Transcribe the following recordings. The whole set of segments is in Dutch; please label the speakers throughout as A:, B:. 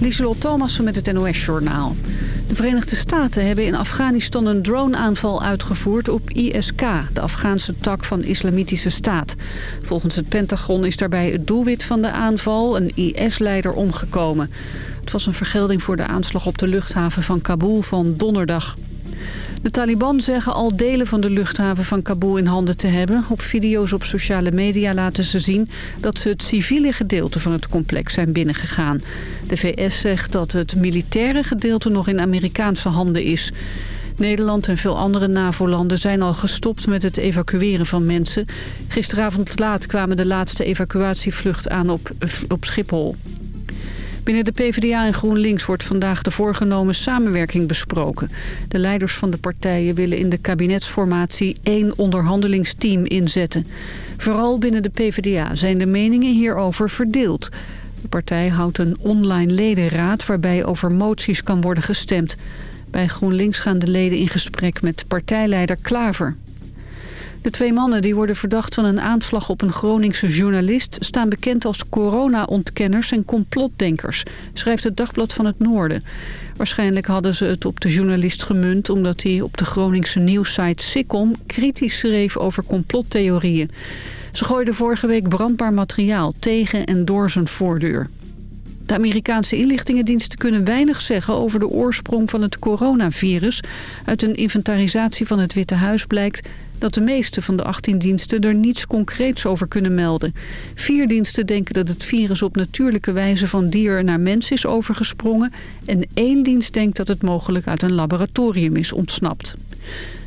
A: Lieselot Thomassen met het NOS-journaal. De Verenigde Staten hebben in Afghanistan een droneaanval uitgevoerd op ISK... de Afghaanse tak van Islamitische Staat. Volgens het Pentagon is daarbij het doelwit van de aanval... een IS-leider omgekomen. Het was een vergelding voor de aanslag op de luchthaven van Kabul van donderdag. De Taliban zeggen al delen van de luchthaven van Kabul in handen te hebben. Op video's op sociale media laten ze zien dat ze het civiele gedeelte van het complex zijn binnengegaan. De VS zegt dat het militaire gedeelte nog in Amerikaanse handen is. Nederland en veel andere NAVO-landen zijn al gestopt met het evacueren van mensen. Gisteravond laat kwamen de laatste evacuatievlucht aan op, op Schiphol. Binnen de PvdA en GroenLinks wordt vandaag de voorgenomen samenwerking besproken. De leiders van de partijen willen in de kabinetsformatie één onderhandelingsteam inzetten. Vooral binnen de PvdA zijn de meningen hierover verdeeld. De partij houdt een online ledenraad waarbij over moties kan worden gestemd. Bij GroenLinks gaan de leden in gesprek met partijleider Klaver. De twee mannen die worden verdacht van een aanslag op een Groningse journalist... staan bekend als corona-ontkenners en complotdenkers, schrijft het Dagblad van het Noorden. Waarschijnlijk hadden ze het op de journalist gemunt... omdat hij op de Groningse nieuwssite Sikkom kritisch schreef over complottheorieën. Ze gooiden vorige week brandbaar materiaal tegen en door zijn voordeur. De Amerikaanse inlichtingendiensten kunnen weinig zeggen over de oorsprong van het coronavirus. Uit een inventarisatie van het Witte Huis blijkt dat de meeste van de 18 diensten er niets concreets over kunnen melden. Vier diensten denken dat het virus op natuurlijke wijze van dier naar mens is overgesprongen. En één dienst denkt dat het mogelijk uit een laboratorium is ontsnapt.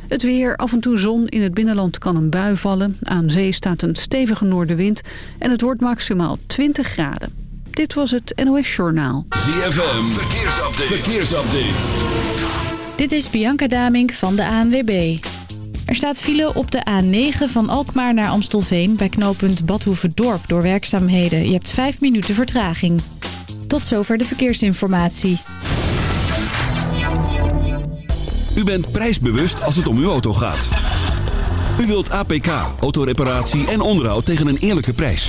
A: Het weer, af en toe zon. In het binnenland kan een bui vallen. Aan zee staat een stevige noordenwind. En het wordt maximaal 20 graden. Dit was het NOS Journaal.
B: ZFM, verkeersupdate. verkeersupdate.
C: Dit is Bianca Damink van de ANWB. Er staat file op de A9 van Alkmaar naar Amstelveen... bij knooppunt Badhoevedorp door werkzaamheden. Je hebt 5 minuten vertraging. Tot zover de verkeersinformatie.
B: U bent prijsbewust als het om uw auto gaat. U wilt APK, autoreparatie en onderhoud tegen een eerlijke prijs.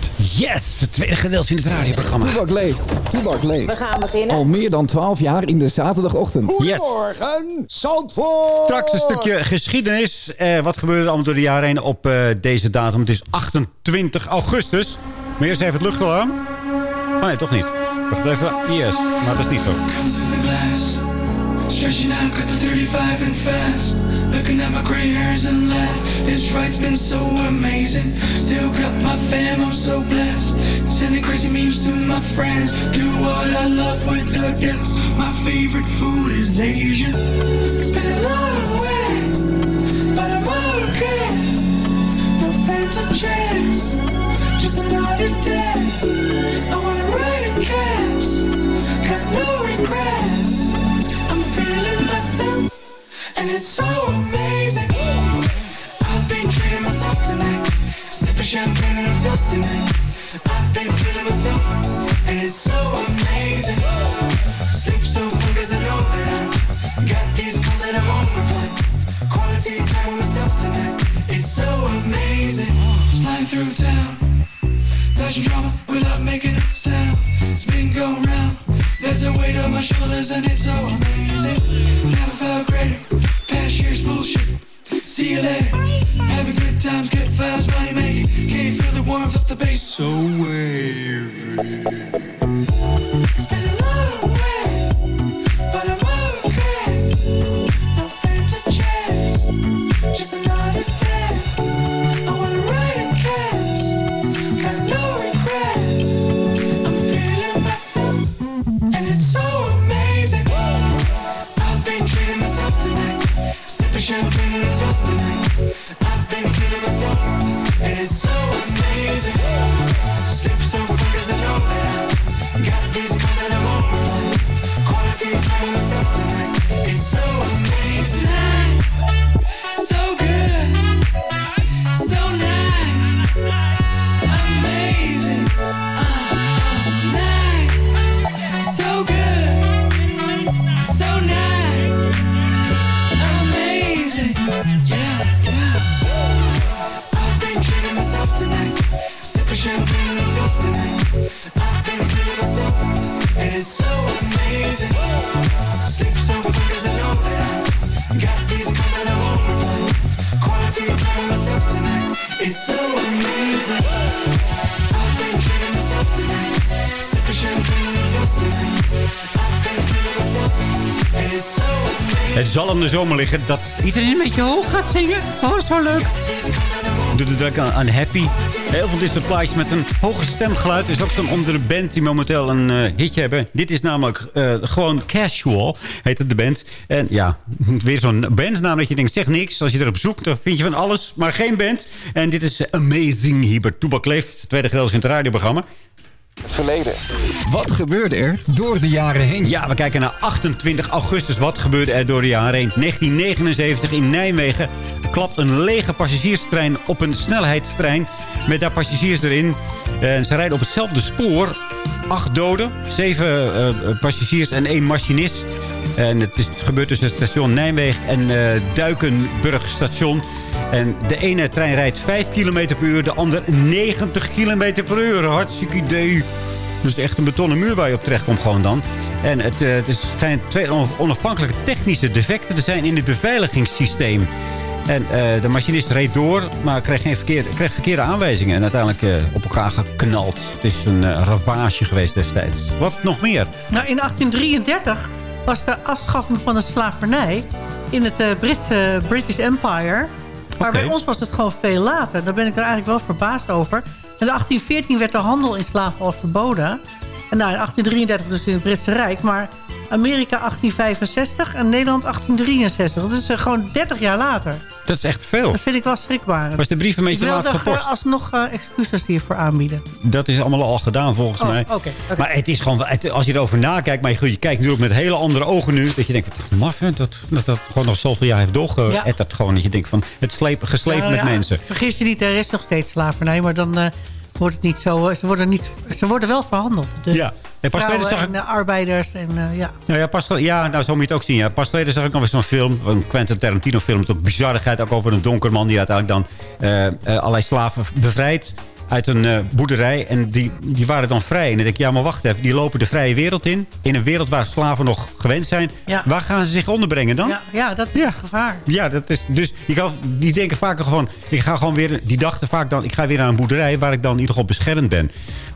D: Yes, het tweede gedeelte in het radioprogramma.
E: Toebak leeft. Toebak leeft.
F: We gaan beginnen.
E: Al meer dan 12 jaar in de zaterdagochtend.
G: Goedemorgen, Zandvoort!
D: Straks een stukje geschiedenis. Eh, wat gebeurde er allemaal door de jaren heen op uh, deze datum? Het is 28 augustus. Maar eerst even het luchtalarm. Oh nee, toch niet. Wacht even. Yes, maar dat is niet zo. Stretching out, got the 35 and fast. Looking at my gray hairs and laugh. This ride's been so amazing. Still got my fam, I'm so blessed. Sending crazy memes to my friends. Do what I love with the depths. My favorite food is Asian. It's been a long way, but I'm okay. No phantom chance, just another day. I'm it I've been feeling myself And it's so amazing. Sleep so full cause I know that I Got these calls that I won't reply Quality time with myself tonight It's so amazing. Slide through town Dodging drama without making a sound. It's been going round There's a weight on my shoulders and it's so amazing. Never felt greater Past year's bullshit See you later. Having good times, good vibes, money making. Can't feel the warmth of the bass. So wavy It's so amazing. I've been myself tonight. Sipping champagne and toasting. I've been myself, and it's so
F: Het zal om de zomer liggen dat iedereen een beetje hoog gaat zingen. Oh, zo leuk. Doet het ook aan, aan Happy. Heel veel dit soort plaatjes met een hoge stemgeluid. Is ook zo'n andere band die momenteel een eh, hitje hebben. Dit is namelijk eh, gewoon Casual, heet het de band. En ja, weer zo'n bandnaam dat je denkt, zeg niks. Als je erop zoekt, dan vind je van alles, maar geen band. En dit is Amazing hier bij Toebak Leeft. Tweede gedeelte in het radioprogramma.
E: Het verleden. Wat gebeurde er door de jaren heen?
F: Ja, we kijken naar 28 augustus. Wat gebeurde er door de jaren heen? 1979 in Nijmegen klapt een lege passagierstrein op een snelheidstrein. Met daar passagiers erin. En ze rijden op hetzelfde spoor. Acht doden, zeven eh, passagiers en één machinist. En het, is, het gebeurt tussen het station Nijmegen en eh Duikenburg station. En de ene trein rijdt 5 km per uur, de andere 90 km per uur. Hartstikke idee. Dus echt een betonnen muur waar je op terecht komt gewoon dan. En het, eh, het schijnt twee onafhankelijke technische defecten te zijn in het beveiligingssysteem. En eh, de machinist reed door, maar kreeg, geen verkeerde, kreeg aanwijzingen. En uiteindelijk eh, op elkaar geknald. Het is een ravage geweest destijds. Wat nog meer?
H: Nou, in 1833 was de afschaffing van de slavernij in het Britse British Empire. Maar bij ons was het gewoon veel later. Daar ben ik er eigenlijk wel verbaasd over. In 1814 werd de handel in slaven al verboden. En nou, in 1833 dus in het Britse Rijk. Maar Amerika 1865 en Nederland 1863. Dat is eh, gewoon 30 jaar later.
F: Dat is echt veel.
H: Dat vind ik wel schrikbarend.
F: Was de brief een
H: ik
F: beetje
H: wil
F: laat gepost?
H: eh, alsnog eh, excuses hiervoor aanbieden.
F: Dat is allemaal al gedaan volgens
H: Oh,
F: mij. Maar het is gewoon, het- als je erover nakijkt, maar je, je kijkt natuurlijk met hele andere ogen nu. Dat je denkt, wat maf hè, dat, dat dat gewoon nog zoveel jaar heeft doorgeëtterd. Gewoon dat je denkt van, het sleep, gesleept
H: Nou
F: met
H: ja,
F: mensen.
H: Vergis je niet, er is nog steeds slavernij. Maar dan eh, wordt het niet zo... eh, Ze worden, niet, ze worden wel verhandeld. Dus
F: Ja. En pas
H: vrouwen
F: geleden zag ik
H: en eh, arbeiders. En, eh, ja.
F: Nou ja, pas, ja, nou zo moet je het ook zien. Ja. Pas geleden zag ik nog eens zo'n film, een Quentin Tarantino film... met ook bizarrigheid, ook over een donker man... die uiteindelijk dan allerlei slaven bevrijdt uit een eh, boerderij. En die, die waren dan vrij. En dan denk ik, ja, maar wacht even. Die lopen de vrije wereld in. In een wereld waar slaven nog gewend zijn.
H: Ja.
F: Waar gaan ze zich onderbrengen dan?
H: Ja, ja, dat is
F: Ja.
H: het gevaar.
F: Ja, dat is, dus die, kan, die denken vaak gewoon... Ik ga gewoon weer, die dachten vaak dan... Ik ga weer naar een boerderij waar ik dan in ieder geval beschermd ben.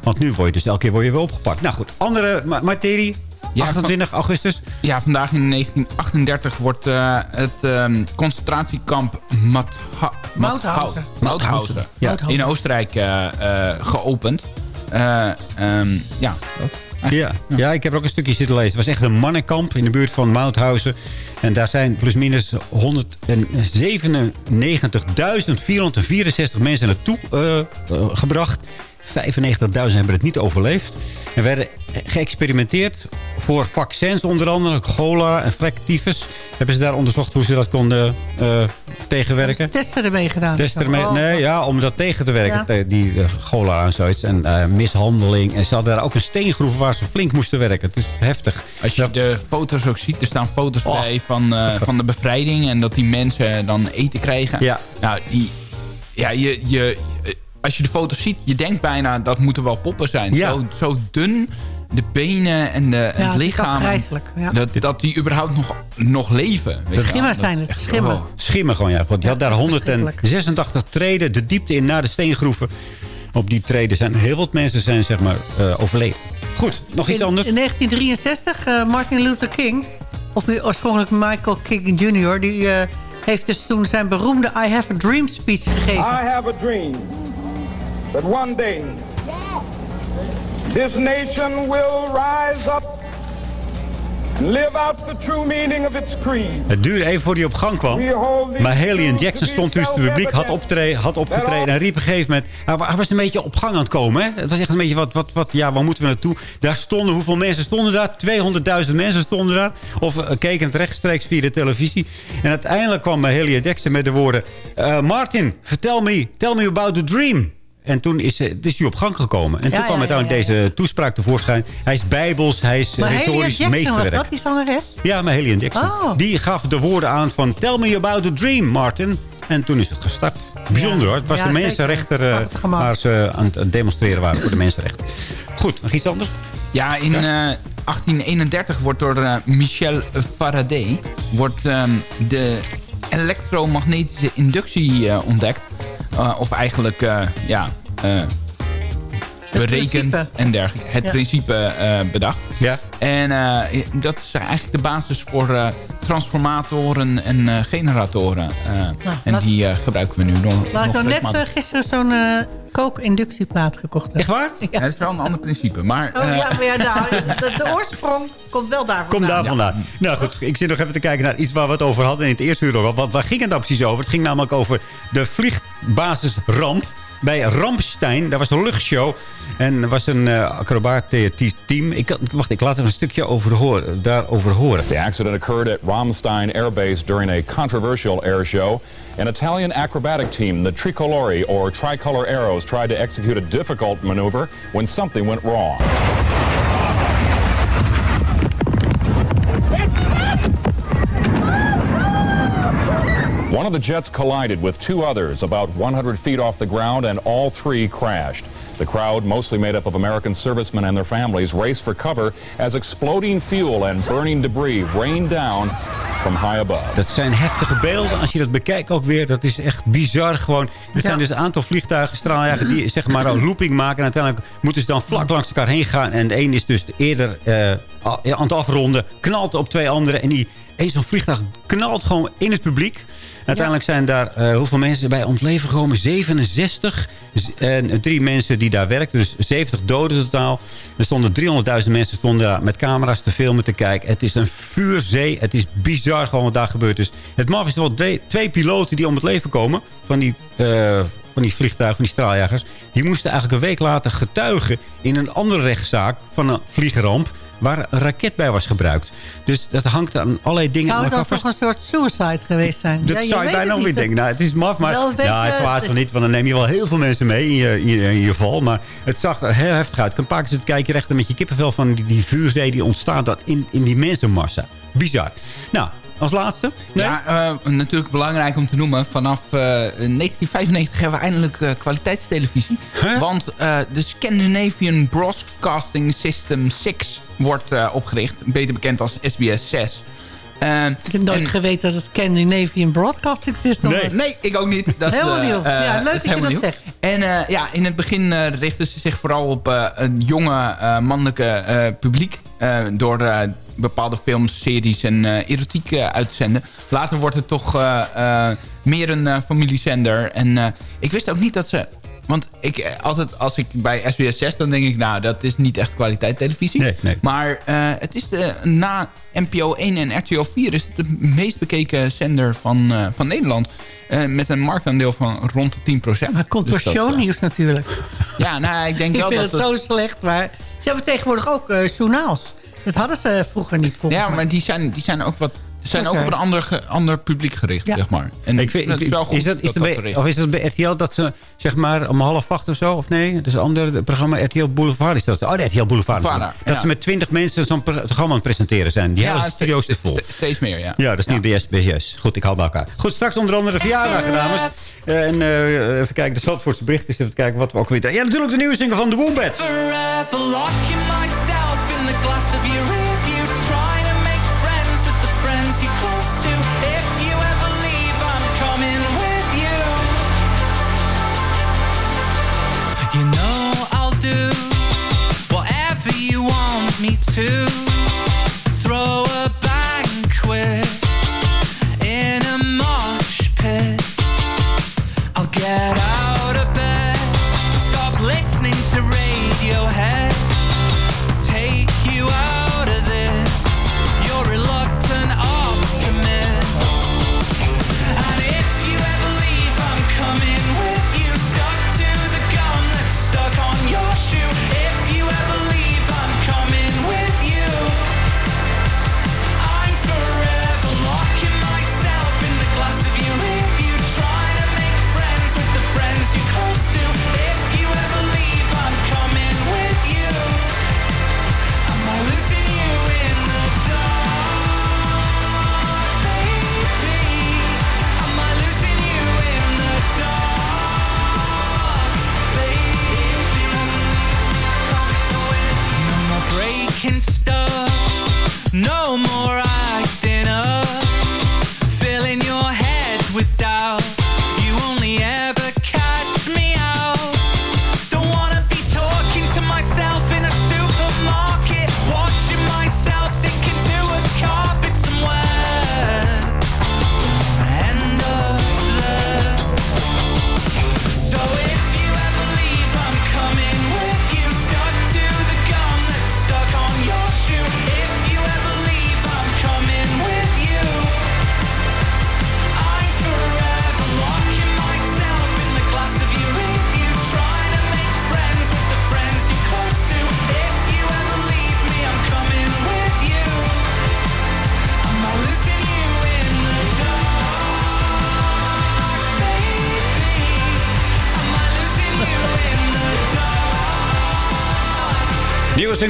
F: Want nu word je dus elke keer word je weer opgepakt. Nou goed, andere ma- materie.
I: Ja,
F: 28 augustus.
I: Ja, vandaag in 1938 wordt eh, het ehm, concentratiekamp Mautha-
H: Mauthausen.
I: Mauthausen.
F: Ja.
H: Mauthausen.
I: in Oostenrijk eh, eh, geopend. Eh, ehm, ja.
F: Ja, ja, ik heb er ook een stukje zitten lezen. Het was echt een mannenkamp in de buurt van Mauthausen. En daar zijn plusminus 197.464 mensen naartoe eh, gebracht. 95.000 hebben het niet overleefd. Er werden geëxperimenteerd voor vaccins onder andere. Cholera en fractivus. Hebben ze daar onderzocht hoe ze dat konden eh, tegenwerken.
H: Testen ermee gedaan.
F: Testen ermee,
H: Oh,
F: nee, ja, om dat tegen te werken.
H: Ja.
F: Die uh, cholera en zoiets. En eh, mishandeling. En ze hadden daar ook een steengroef waar ze flink moesten werken. Het is heftig.
I: Als je
F: Ja.
I: de foto's ook ziet, er staan foto's
F: Oh.
I: bij van, eh, van de bevrijding. En dat die mensen dan eten krijgen.
F: Ja.
I: Nou, die, ja, je, je, als je de foto's ziet, je denkt bijna dat moeten wel poppen zijn.
F: Ja.
I: Zo, zo dun, de benen en, de, en
H: Ja,
I: het
H: het is
I: lichaam.
H: ja.
I: Dat, dat die überhaupt nog, nog leven. Dat
H: zijn het, schimmen.
I: oh.
F: Schimmen gewoon, ja. Want je had daar
H: verschrikkelijk.
F: 186 treden de diepte in naar de steengroeven. Op die treden zijn heel wat mensen zijn, zeg maar, eh, overleden. Goed, nog iets
H: in,
F: anders?
H: In 1963, eh, Martin Luther King, of nu oorspronkelijk Michael King Jr., die eh, heeft dus toen zijn beroemde I Have a Dream speech gegeven.
J: I have a dream that one day this nation will rise up and live out the true meaning of its creed.
F: Het duurde even voordat hij op gang kwam. Maar Haley Jackson stond tussen het publiek, had, optreden, had opgetreden en riep op een gegeven moment... Hij, wa- hij was een beetje op gang aan het komen. Hè? Het was echt een beetje, wat, wat, wat, ja, waar moeten we naartoe? Daar stonden, hoeveel mensen stonden daar? 200.000 mensen stonden daar. Of eh, keken het rechtstreeks via de televisie. En uiteindelijk kwam Haley en Jackson met de woorden... eh, Martin, vertel me, tell me about the dream. En toen is, eh, is hij op gang gekomen. En
H: Ja,
F: toen kwam
H: ja, ja,
F: uiteindelijk
H: ja, ja.
F: deze toespraak tevoorschijn. Hij is bijbels, hij is
H: maar Haley
F: retorisch
H: Jackson, was
F: meesterwerk.
H: dat die zangeres?
F: Ja, maar Haley Jackson.
H: Oh.
F: Die gaf de woorden aan van... Tell me about the dream, Martin. En toen is het gestart. Bijzonder
H: Ja.
F: hoor. Het was
H: Ja,
F: de mensenrechter eh, waar ze aan het demonstreren waren voor de mensenrechten. Goed, nog iets anders?
I: Ja, in eh, 1831 wordt door eh, Michel Faraday wordt, ehm, de elektromagnetische inductie eh, ontdekt. Eh, of eigenlijk, eh, ja... berekend
H: principe.
I: en dergelijke. Het
H: Ja.
I: principe eh, bedacht.
F: Ja.
I: En eh, dat is eigenlijk de basis voor eh, transformatoren en eh, generatoren. Eh, en
H: Nou, laat-
I: die gebruiken we nu nog.
H: Maar ik
I: nog
H: net gisteren zo'n kook-inductieplaat gekocht.
F: Echt waar?
I: Ja, het is wel een ander principe. Maar,
H: Oh ja, maar ja, nou, de, de oorsprong komt wel daar vandaan.
F: Kom daar vandaan. Nou goed, ik zit nog even te kijken naar iets waar we het over hadden in het eerste uur. Wat, waar ging het nou precies over? Het ging namelijk over de vliegbasis Ramp. Bij Rampstein, daar was een luchtshow. En er was een uh, acrobaat-team. Ik, kan- wacht, ik laat er een stukje over horen, daarover horen.
K: The accident occurred at Ramstein Air Base during a controversial air show. An Italian acrobatic team, the Tricolori or Tricolor Arrows, tried to execute a difficult maneuver when something went wrong. The jets collided with two others about 100 feet off the ground, and all three crashed. The crowd, mostly made up of American servicemen and their families, raced for cover as exploding fuel and burning debris rained down from high above.
F: Dat zijn heftige beelden. Als je dat bekijkt ook weer, dat is echt bizar gewoon. Er zijn dus een aantal vliegtuigen, straaljagers, die zeg maar een looping maken. En uiteindelijk moeten ze dan vlak langs elkaar heen gaan. En de een is dus eerder eh, al- aan het afronden, knalt op twee anderen. En die, één zo'n vliegtuig knalt gewoon in het publiek. Uiteindelijk zijn daar eh, hoeveel mensen bij om het leven gekomen? 67. Z- En drie mensen die daar werkten. Dus 70 doden totaal. Er stonden 300.000 mensen stonden daar met camera's te filmen te kijken. Het is een vuurzee. Het is bizar gewoon wat daar gebeurd is. Het maf is wel twee, twee piloten die om het leven komen. Van die, eh, van die vliegtuigen, van die straaljagers. Die moesten eigenlijk een week later getuigen in een andere rechtszaak van een vliegramp. Waar een raket bij was gebruikt. Dus dat hangt aan allerlei dingen
H: Zou
F: aan
H: het
F: vast.
H: toch een soort suicide geweest zijn?
F: Dat
H: Ja,
F: zou je bijna ook weer
H: niet.
F: denken. Nou, het is maf, maar ja, het verwaart van niet. Want dan neem je wel heel veel mensen mee in je, in je, in je val. Maar het zag er heel heftig uit. Ik een paar keer zitten kijken rechter met je kippenvel van die, die vuurzee die ontstaat dan in, in die mensenmassa. Bizar. Nou, als laatste. Nee?
I: Ja, eh, natuurlijk belangrijk om te noemen. Vanaf eh, 1995 hebben we eindelijk eh, kwaliteitstelevisie. Want eh, de Scandinavian Broadcasting System 6 wordt eh, opgericht. Beter bekend als SBS 6. Eh,
H: Ik heb nooit
I: en-
H: geweten dat het Scandinavian Broadcasting System was.
I: Nee, ik ook niet. Dat,
H: Helemaal
I: eh,
H: nieuw.
I: eh,
H: Ja, leuk dat je dat
I: nieuw.
H: zegt.
I: En eh, ja, in het begin eh, richten ze zich vooral op eh, een jonge eh, mannelijke eh, publiek. eh, door eh, bepaalde films, series en eh, erotiek eh, uit te zenden. Later wordt het toch eh, eh, meer een familiezender. En eh, ik wist ook niet dat ze... Want ik, altijd als ik bij SBS 6, dan denk ik... nou, dat is niet echt kwaliteit televisie.
F: Nee, nee.
I: Maar eh, het is de, na NPO 1 en RTL 4 is het de meest bekeken zender van, eh, van Nederland. Eh, met een marktaandeel van rond de 10%.
H: Maar komt door
I: Dus eh,
H: shownieuws natuurlijk.
I: Ja, nou, ik denk
H: Ik
I: wel
H: vind
I: dat
H: het
I: het...
H: zo slecht, maar ze hebben tegenwoordig ook eh, journaals. Dat hadden ze vroeger niet volgens
I: Ja, maar die zijn, die zijn ook wat... zijn ook op een ander, ge- ander publiek gericht,
H: Ja.
I: zeg maar. En
F: Ik weet,
I: dat is wel goed
F: is dat, is dat bij, of is dat bij RTL dat ze zeg maar om half acht of zo? Of nee? Dat is een ander programma. RTL Boulevard is dat. Oh, de RTL Boulevard.
I: Boulevard,
F: dat
I: ja.
F: ze met twintig mensen zo'n pro- programma aan het presenteren zijn. Die hele
I: steeds-
F: studio is vol.
I: steeds- meer, ja.
F: Ja, dat is niet de SBS. Goed, ik haal bij elkaar. Goed, straks onder andere de verjaardag, dames. En eh, even kijken, de Zandvoortse bericht is even kijken wat we ook weer... Ja, natuurlijk de nieuwe single van The Wombat.
D: Glass of your rearview, trying to make friends with the friends you're close to. If you ever leave, I'm coming with you. You know I'll do whatever you want me to.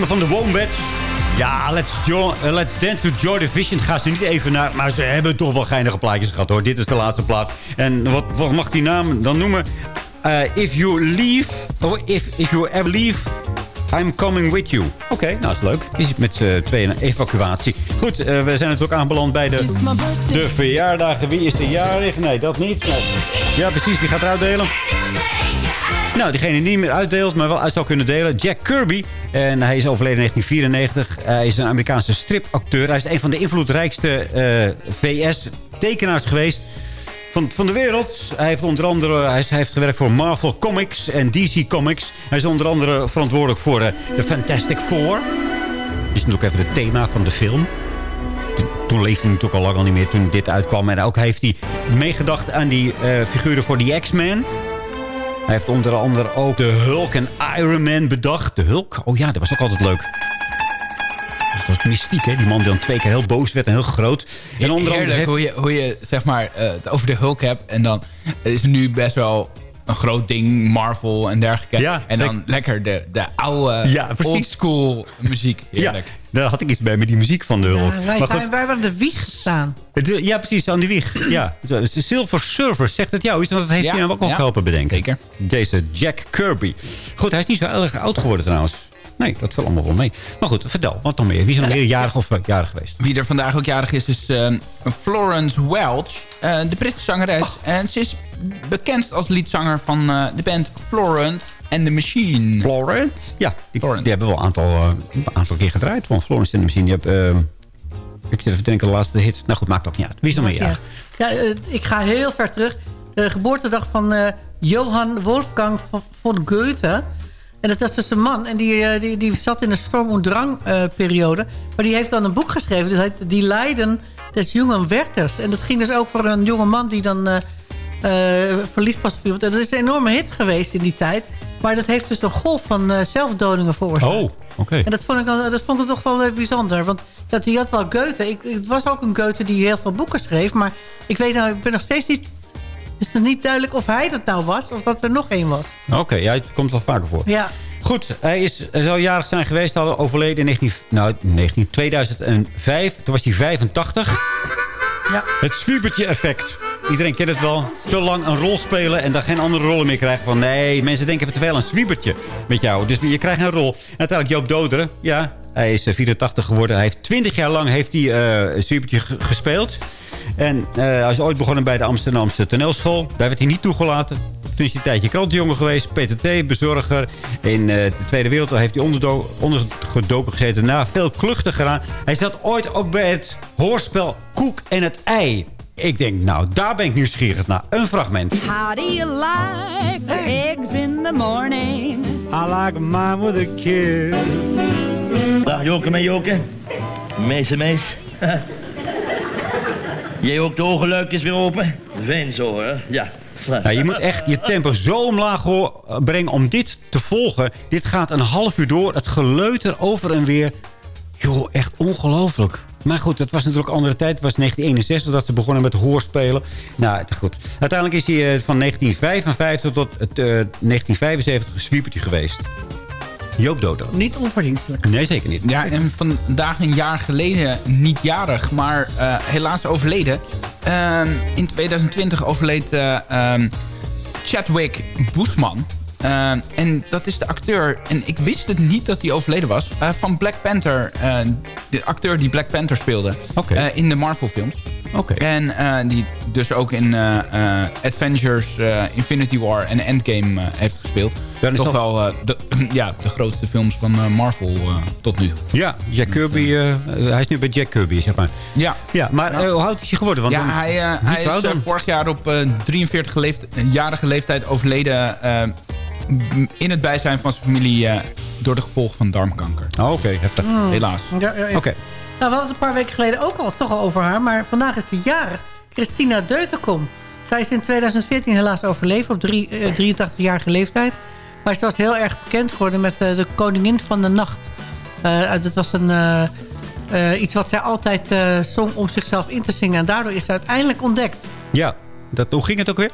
F: Van de Wombats. Ja, Let's, eh, let's Dance with Joy Division gaan ze niet even naar... Maar ze hebben toch wel geinige plaatjes gehad hoor. Dit is de laatste plaat. En wat, wat mag die naam dan noemen? Eh, if you leave... Oh, if, if you ever leave... I'm coming with you. Oké, nou is leuk. Is het met z'n tweeën evacuatie. Goed, eh, we zijn natuurlijk aanbeland bij de, de verjaardagen. Wie is de jarig? Nee, dat niet. Ja, precies. Wie gaat eruit delen? Nou, diegene die niet meer uitdeelt, maar wel uit zou kunnen delen. Jack Kirby. En hij is overleden in 1994. Hij is een Amerikaanse stripacteur. Hij is een van de invloedrijkste eh, VS-tekenaars geweest van, van de wereld. Hij heeft onder andere hij, heeft gewerkt voor Marvel Comics en DC Comics. Hij is onder andere verantwoordelijk voor de Fantastic Four. Dat is natuurlijk even het thema van de film. Toen, toen leefde hij natuurlijk al lang al niet meer toen dit uitkwam. En ook heeft hij meegedacht aan die uh, figuren voor die X-Men. Hij heeft onder andere ook de Hulk en Iron Man bedacht. De Hulk? Oh ja, dat was ook altijd leuk. Dus dat is mystiek, hè? Die man die dan twee keer heel boos werd en heel groot. En onder
I: Heerlijk
F: andere
I: hoe, je, hoe je zeg maar, uh, het over de Hulk hebt. En dan is het nu best wel een groot ding, Marvel en dergelijke.
F: Ja,
I: en dan lekker de, de oude,
F: Ja, precies.
I: oldschool muziek. Heerlijk.
F: Ja, daar had ik iets bij met die muziek van de.
H: Ja, wij,
F: Maar
H: zijn,
F: goed,
H: wij hebben de wieg gestaan.
F: het- ja, precies, aan die wieg. Ja. Silver Surfer, zegt het jou iets? Want dat heeft
I: Ja,
F: hij hem ook nog
I: ja.
F: geholpen bedenken.
I: Zeker.
F: Deze Jack Kirby. Goed, hij is niet zo erg oud geworden trouwens. Nee, dat viel allemaal wel mee. Maar goed, vertel, wat nog meer? Wie is er nog meer jarig of eh, jarig geweest?
I: Wie er vandaag ook jarig is, is eh, Florence Welch. eh, de Britse zangeres.
F: Oh.
I: En ze is bekend als liedzanger van eh, de band Florence and the Machine.
F: Florence? Ja, die,
I: Florence.
F: die hebben wel een aantal, eh, een aantal keer gedraaid. Van Florence en de Machine. Je hebt, eh, ik zit even te denken, de laatste hit. Nou goed, maakt ook niet uit. Wie is er nog meer
H: Ja, eh, ik ga heel ver terug. De geboortedag van eh, Johann Wolfgang von- Goethe. En dat was dus een man. En die, die, die zat in een storm- en drang-periode. maar die heeft dan een boek geschreven. Dat heet Die Leiden des Jungen Werthers. En dat ging dus ook voor een jonge man die dan... eh, eh, verliefd was op iemand. En dat is een enorme hit geweest in die tijd. Maar dat heeft dus een golf van eh, zelfdodingen veroorzaakt.
F: Oh, oké.
H: En dat vond, ik, dat vond ik toch wel eh, bijzonder. Want dat, die had wel Goethe. Ik, het was ook een Goethe die heel veel boeken schreef. Maar ik weet nou, ik ben nog steeds niet... Het is nog niet duidelijk of hij dat nou was. Of dat er nog één was.
F: Oké, ja, het komt wel vaker voor.
H: Ja.
F: Goed, hij, is, hij zou jarig zijn geweest. Had overleden in 19, nou, 19, 2005. Toen was hij 85.
H: Ja.
F: Het zwiebertje effect. Iedereen kent het wel. Te lang een rol spelen en dan geen andere rollen meer krijgen. Van nee, mensen denken even te veel aan zwiebertje met jou. Dus je krijgt een rol. En uiteindelijk Joop Doderen. Ja, hij is eh, 84 geworden. Hij heeft 20 jaar lang heeft hij, eh, een zwiebertje ge- gespeeld. En eh, hij is ooit begonnen bij de Amsterdamse toneelschool. Daar werd hij niet toegelaten. Toen is hij een tijdje krantenjongen geweest. PTT, bezorger. In eh, de Tweede Wereldoorlog heeft hij ondergedoken gezeten. Na veel kluchten gedaan. Hij zat ooit ook bij het hoorspel Koek en het Ei. Ik denk, nou, daar ben ik nieuwsgierig naar. Een fragment.
L: How do you like eggs in the morning?
M: I like mine with a kiss.
N: Dag Joke en Joke. Mees en Mees. Jij ook de ogenluikjes weer open? Fijn zo, hè? Ja.
F: Nou, je moet echt je tempo zo omlaag hoor- brengen om dit te volgen. Dit gaat een half uur door. Het geleuter over en weer. Joh, echt ongelooflijk. Maar goed, het was natuurlijk een andere tijd. Het was 1961 dat ze begonnen met hoorspelen. Nou, het- goed. Uiteindelijk is hij eh, van 1955 tot het, eh, 1975 een zwiepertje geweest. Joop Dodo.
H: Niet onverdienstelijk.
F: Nee, zeker niet.
I: Ja, en vandaag een jaar geleden, niet jarig, maar eh, helaas overleden. Ehm, in 2020 overleed eh, ehm, Chadwick Boseman. Ehm, en dat is de acteur, en ik wist het niet dat hij overleden was, eh, van Black Panther. eh, de acteur die Black Panther speelde eh, in de Marvel films.
F: Oké.
I: En eh, die dus ook in eh, eh, Avengers, eh, Infinity War en Endgame eh, heeft gespeeld.
F: Dat is
I: Toch wel eh, de, ja, de grootste films van eh, Marvel eh, tot nu.
F: Ja, Jack Kirby. eh, hij is nu bij Jack Kirby, zeg maar.
I: Ja.
F: Ja, maar eh, hoe oud is hij geworden? Want
I: ja, hij, eh, hij is eh, vorig jaar op eh 43-jarige leeftijd overleden... in het bijzijn van zijn familie eh, door de gevolgen van darmkanker.
F: Oh, Oké, heftig.
H: Mm.
I: Helaas.
H: Ja, ja, ja.
F: Oké.
H: Nou, we hadden het een paar weken geleden ook al toch al over haar. Maar vandaag is ze jarig. Christina Deutenkom. Zij is in 2014 helaas overleven op drie- eh, 83-jarige leeftijd. Maar ze was heel erg bekend geworden met eh, de Koningin van de Nacht. Eh, dat was een, eh, eh, iets wat zij altijd eh, zong om zichzelf in te zingen. En daardoor is ze uiteindelijk ontdekt.
F: Ja, Dat, hoe ging het ook weer?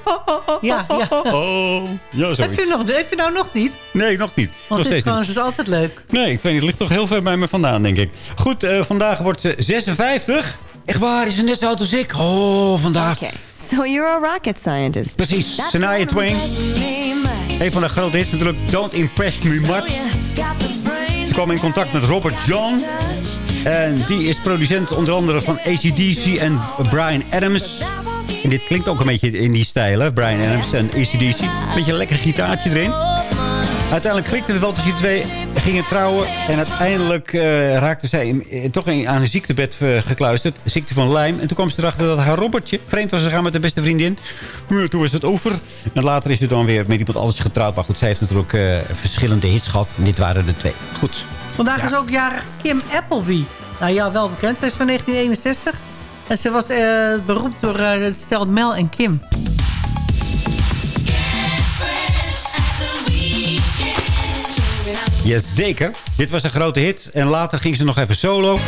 H: Ja, ja.
F: Oh, ja,
H: heb, je nog, heb je nou nog niet?
F: Nee, nog niet.
H: Want
F: nog
H: het is is altijd leuk.
F: Nee, ik weet niet. Het ligt toch heel ver bij me vandaan, denk ik. Goed, eh, vandaag wordt ze 56. Echt waar, is ze net zo oud als ik? Oh, vandaag.
O: Okay, so you're a rocket scientist.
F: Precies, Shania Twain. Een van de grote hits natuurlijk, Don't Impress Me Much. Ze kwam in contact met Robert John. En die is producent onder andere van ACDC en Brian Adams. Dit klinkt ook een beetje in die stijl, hè? Brian Adams en ACDC. Beetje een lekker gitaartje erin. Uiteindelijk klikte het wel tussen die twee. Gingen trouwen. En uiteindelijk eh, raakte zij toch in- aan een ziektebed eh, gekluisterd. Ziekte van Lyme. En toen kwam ze erachter dat haar Robertje vreemd was gegaan met haar beste vriendin. Ja, toen was het over. En later is ze dan weer met iemand anders getrouwd. Maar goed, zij heeft natuurlijk eh, verschillende hits gehad. En dit waren de twee. Goed.
H: Vandaag is ook jarig Kim Appleby. Nou ja, wel bekend. Zij is van 1961. En ze was eh, beroemd door eh, het stel Mel en Kim.
F: Jazeker. Dit was een grote hit. En later ging ze nog even solo.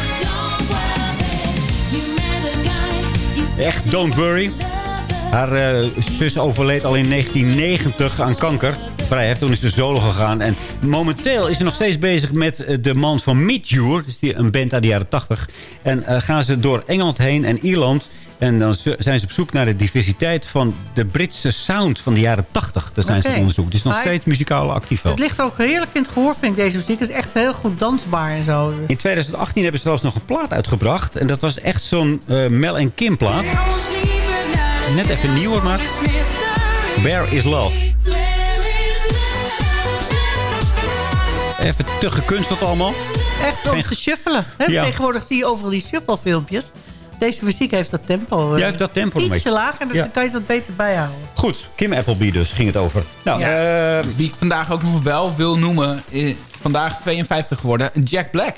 F: Echt, don't worry. Haar eh, zus overleed al in 1990 aan kanker. Vrij toen is ze solo gegaan. En momenteel is ze nog steeds bezig met eh, de man van Meteor. Dus die, een band uit de jaren 80. En eh, gaan ze door Engeland heen en Ierland. En dan zijn ze op zoek naar de diversiteit van de Britse sound van de jaren 80. Daar zijn ze op onderzoek. Het is nog
H: Maar
F: steeds muzikaal actief wel.
H: Het ligt ook heerlijk in het gehoor, vind ik, deze muziek. Het is echt heel goed dansbaar en zo. Dus-
F: In 2018 hebben ze zelfs nog een plaat uitgebracht. En dat was echt zo'n eh, Mel en Kim plaat. Net even nieuwer, maar... Where is Love? Even te gekunsteld allemaal.
H: Echt om
F: Geen-
H: te shuffelen. Hè?
F: Ja.
H: Tegenwoordig zie je overal die shuffle-filmpjes. Deze muziek heeft dat tempo. eh,
F: Jij heeft dat tempo een
H: Ietsje
F: beetje.
H: lager, dus
F: Ja.
H: dan kan je het wat beter bijhouden.
F: Goed, Kim Appleby dus ging het over. Nou,
I: Ja.
F: eh,
I: Wie ik vandaag ook nog wel wil noemen, is vandaag 52 geworden, Jack Black.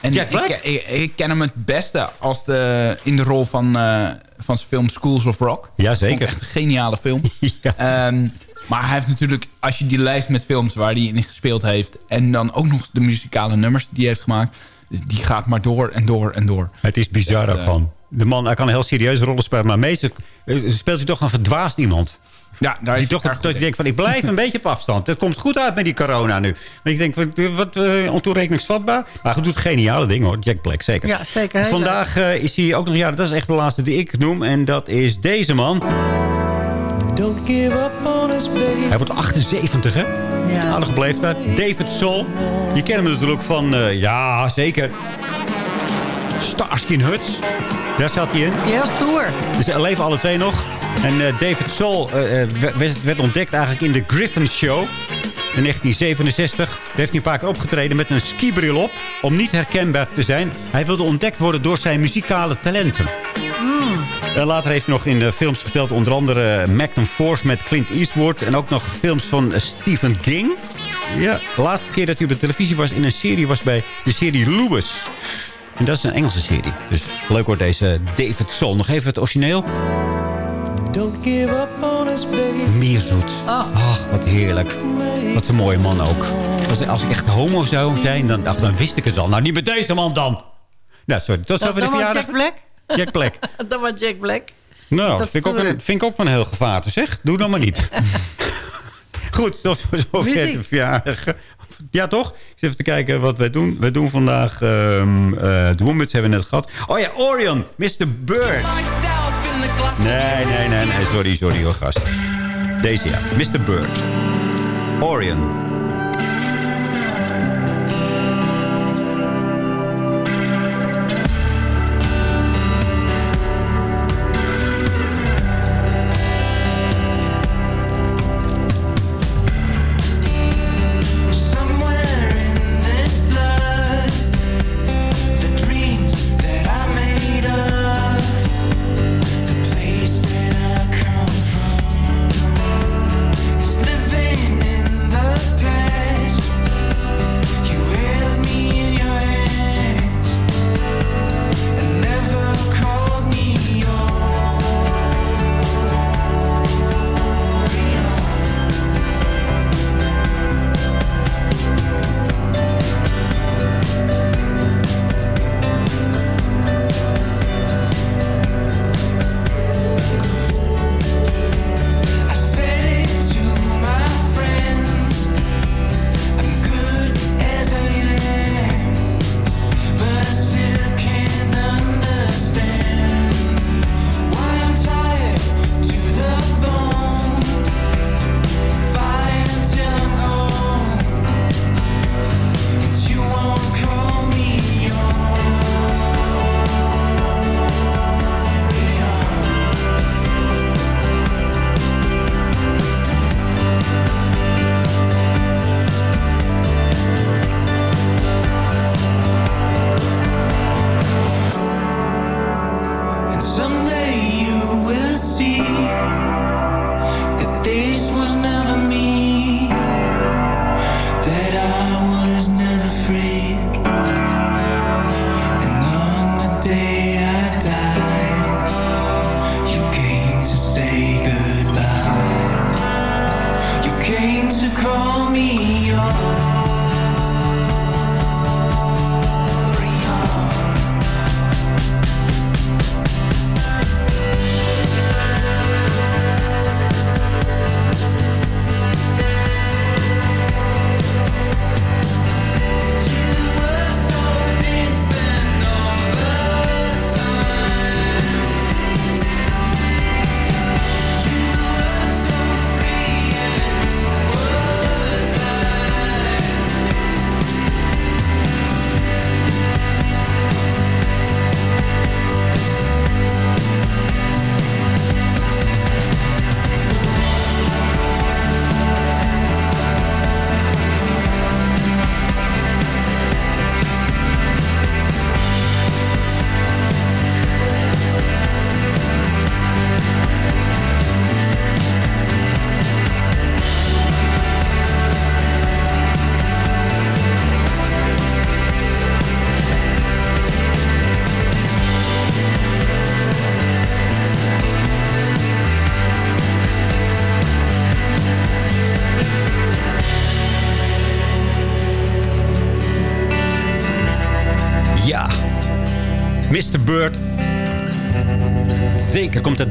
I: En
F: Jack Black?
I: Ik, ik, ik ken hem het beste als de, in de rol van, eh, van zijn film Schools of Rock.
F: Jazeker.
I: Echt een geniale film. Ehm, maar hij heeft natuurlijk, als je die lijst met films waar hij in gespeeld heeft... en dan ook nog de muzikale nummers die hij heeft gemaakt... die gaat maar door en door en door.
F: het is bizar ook
I: eh,
F: gewoon. De man hij kan heel serieuze rollen spelen. Maar meestal eh, speelt hij toch een verdwaasd iemand.
I: Ja, daar
F: Die
I: is
F: toch dat je denkt van ik blijf een beetje op afstand. Het komt goed uit met die corona nu. Maar ik denk wat, wat uh, ontoerekeningsvatbaar. Maar hij doet geniale dingen hoor. Jack Black zeker.
H: Ja, zeker.
F: Vandaag eh, is hij ook nog ja, dat is echt de laatste die ik noem en dat is deze man.
D: Don't give up on us, baby.
F: Hij wordt 78 hè?
H: Ja.
F: Aardige leeftijd. David Soul. Je kent hem natuurlijk van eh, ja zeker. Starskin Huts. Daar zat hij in.
H: Heel stoer.
F: Dus ze leven alle twee nog. En eh, David Soul eh, werd, werd ontdekt eigenlijk in de Griffin Show. In 1967 Daar heeft hij een paar keer opgetreden met een skibril op. Om niet herkenbaar te zijn. Hij wilde ontdekt worden door zijn muzikale talenten. En later heeft hij nog in de films gespeeld. Onder andere Magnum Force met Clint Eastwood. En ook nog films van eh, Stephen King. Ja, de laatste keer dat hij op de televisie was in een serie was bij de serie Lewis. En dat is een Engelse serie. Dus leuk wordt deze David Soul. Nog even het origineel.
D: Don't give up on us, baby.
F: Meer zoet. Ach, wat heerlijk. Wat een mooie man ook. Als, als ik echt homo zou zijn, dan, ach, dan wist ik het al. Nou, niet met deze man dan. Nou, sorry. Tot
H: Dat
F: zover de verjaardag.
H: Jack Black.
F: Jack Black.
H: dat was Jack Black.
F: Nou,
H: dat
F: dat vind ik, ook een, vind ik ook van heel gevaarte, zeg. Doe dan maar niet. Goed, zover
H: Muziek.
F: de verjaardag. Ja, toch? Ik zit even te kijken wat wij doen. Wij doen vandaag... ehm, eh, de hebben we net gehad. Oh ja, Orion, Mr. Bird. Nee, nee, nee, nee. Sorry, sorry hoor, gast. Deze ja, Mr. Bird. Orion.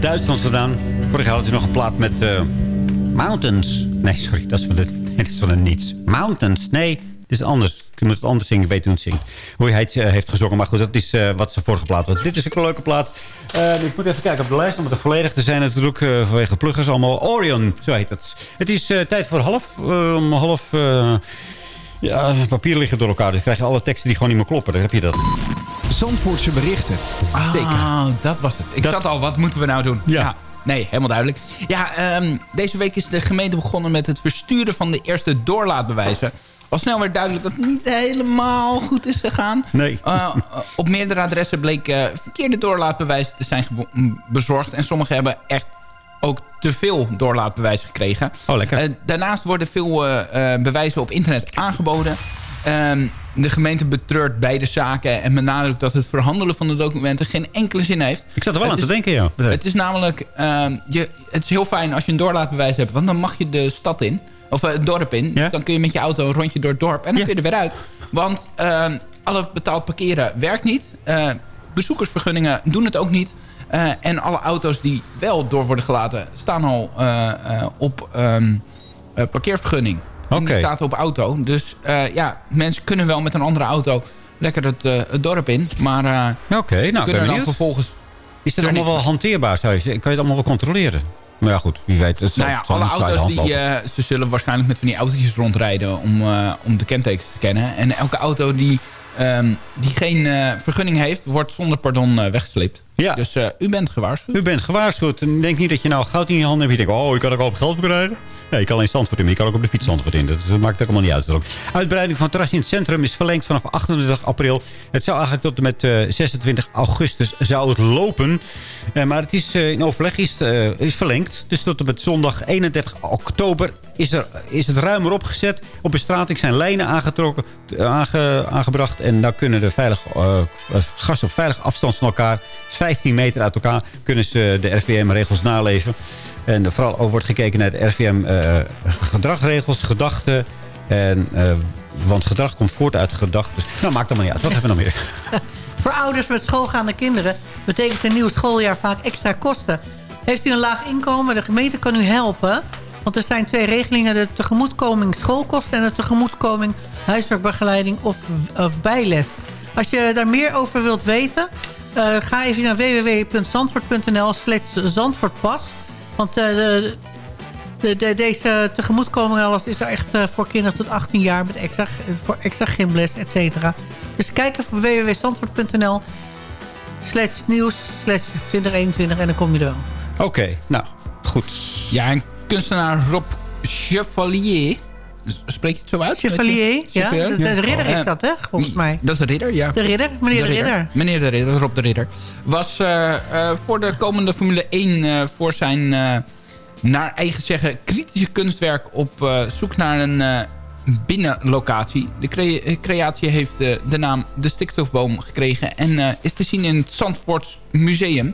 F: Duitsland vandaan. Vorig jaar had hij nog een plaat met eh, Mountains. Nee, sorry, dat is van de, nee, is de niets. Mountains, nee, het is anders. Ik moet het anders zingen, ik weet hoe het zingt. Hoe hij het eh, heeft gezongen. Maar goed, dat is eh, wat ze vorige plaat was. Dit is ook een leuke plaat. Ik moet even kijken op de lijst, om het volledig te zijn natuurlijk. vanwege pluggers allemaal. Orion, zo heet het. Het is tijd voor half. om half... ja, papier liggen door elkaar. Dus krijg je alle teksten die gewoon niet meer kloppen. Dan heb je dat.
E: Zandvoortse berichten.
F: Zeker.
I: Ah, dat was het. Ik
F: Dat-
I: zat al, wat moeten we nou doen?
F: Ja.
I: Nee, helemaal duidelijk. Ja, ehm, deze week is de gemeente begonnen met het versturen van de eerste doorlaatbewijzen. Al snel werd duidelijk dat het niet helemaal goed is gegaan.
F: Nee.
I: Eh, op meerdere adressen bleek eh, verkeerde doorlaatbewijzen te zijn bezorgd. En sommigen hebben echt ook te veel doorlaatbewijzen gekregen.
F: Oh, lekker.
I: Eh, daarnaast worden veel eh, eh, bewijzen op internet aangeboden. Ehm, de gemeente betreurt beide zaken en benadrukt dat het verhandelen van de documenten geen enkele zin heeft.
F: Ik zat er wel
I: Het
F: aan te denken, ja.
I: Het is namelijk, ehm, je, het is heel fijn als je een doorlaatbewijs hebt, want dan mag je de stad in, of eh, het dorp in.
F: Ja.
I: Dus dan kun je met je auto een rondje door het dorp en dan
F: Ja.
I: kun je er weer uit. Want ehm, alle betaald parkeren werkt niet. Eh, bezoekersvergunningen doen het ook niet. Eh, en alle auto's die wel door worden gelaten staan al op parkeervergunning. En die staat op auto. Dus eh, ja, mensen kunnen wel met een andere auto lekker het, eh, het dorp in. Maar eh
F: Oké, nou,
I: kunnen dan vervolgens...
F: Is dat allemaal wel hanteerbaar, zou je zeggen? Kan je het allemaal wel controleren? Maar ja, goed, wie weet. Het zal,
I: Nou ja,
F: zal
I: alle auto's die, ze zullen waarschijnlijk met van die autootjes rondrijden om, om de kentekens te kennen. En elke auto die, ehm, die geen vergunning heeft, wordt zonder pardon weggesleept.
F: Ja.
I: Dus eh, u bent gewaarschuwd.
F: U bent gewaarschuwd. En denk niet dat je nou goud in je handen hebt. Je denkt, oh, ik kan er al op geld voor krijgen. Nee, je kan alleen Zandvoort in, maar je kan ook op de fiets Zandvoort in. Dat maakt ook allemaal niet uit. Uitbreiding van terras in het centrum is verlengd vanaf 28 april. Het zou eigenlijk tot en met eh, 26 augustus zou het lopen. Eh, maar het is eh, in overleg is, eh, is verlengd. Dus tot en met zondag 31 oktober is, er, is het ruimer opgezet. Op bestrating zijn lijnen aangetrokken, eh, aange, aangebracht. En daar kunnen de veilig, eh, gasten op veilige afstand van elkaar... 15 meter uit elkaar kunnen ze de RVM-regels naleven. En er vooral wordt gekeken naar de RVM-gedragsregels, gedachten. En, eh, want gedrag komt voort uit gedachten. Nou, maakt allemaal niet uit. Wat hebben we nog meer?
H: Voor ouders met schoolgaande kinderen betekent een nieuw schooljaar vaak extra kosten. Heeft u een laag inkomen? De gemeente kan u helpen. Want er zijn twee regelingen. De tegemoetkoming schoolkosten en de tegemoetkoming huiswerkbegeleiding of bijles. Als je daar meer over wilt weten... eh, ga even naar www.zandvoort.nl slash zandvoortpas. Want eh, de, de, de- deze tegemoetkoming alles is er echt eh, voor kinderen tot 18 jaar... met extra, voor extra gymles, et cetera. Dus kijk even op www.zandvoort.nl slash nieuws slash 2021 en dan kom je er wel.
F: Oké, nou, goed.
I: Ja, en kunstenaar Rob Chevalier. Spreek je het zo uit?
H: Chevalier, ja. De, de ridder is dat, hè, volgens mij.
I: Dat is de ridder, ja.
H: De ridder, meneer de, ridder.
I: Meneer de ridder, Rob de ridder. Was eh, eh, voor de komende Formule 1 eh, voor zijn, naar eigen zeggen, kritische kunstwerk op zoek naar een binnenlocatie. De crea- creatie heeft de naam De Stikstofboom gekregen en is te zien in het Zandvoort Museum.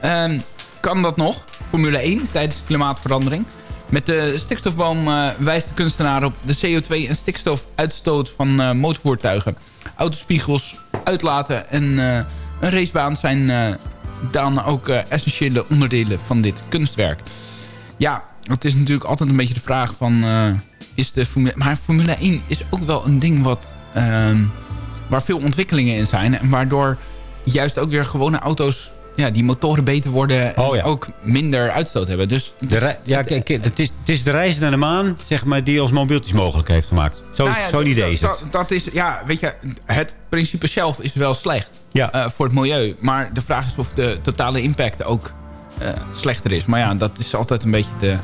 I: Ehm, kan dat nog? Formule 1 tijdens klimaatverandering. Met de stikstofboom eh, wijst de kunstenaar op de CO2 en stikstofuitstoot van eh, motorvoertuigen. Autospiegels, uitlaten en eh, een racebaan zijn dan ook essentiële onderdelen van dit kunstwerk. Ja, het is natuurlijk altijd een beetje de vraag van... is de Formule, maar Formule 1 is ook wel een ding wat, ehm, waar veel ontwikkelingen in zijn. En waardoor juist ook weer gewone auto's... Ja, die motoren beter worden en
F: Oh ja.
I: ook minder uitstoot hebben. Dus
F: De ja, kijk, het is, het is de reis naar de maan zeg maar, die ons mobieltjes mogelijk heeft gemaakt. Zo-
I: Nou ja,
F: Zo'n
I: dat-
F: idee is
I: dat,
F: het.
I: Dat, is, ja, weet je, het principe zelf is wel slecht
F: Ja.
I: eh, voor het milieu. Maar de vraag is of de totale impact ook eh, slechter is. Maar ja, dat is altijd een beetje de,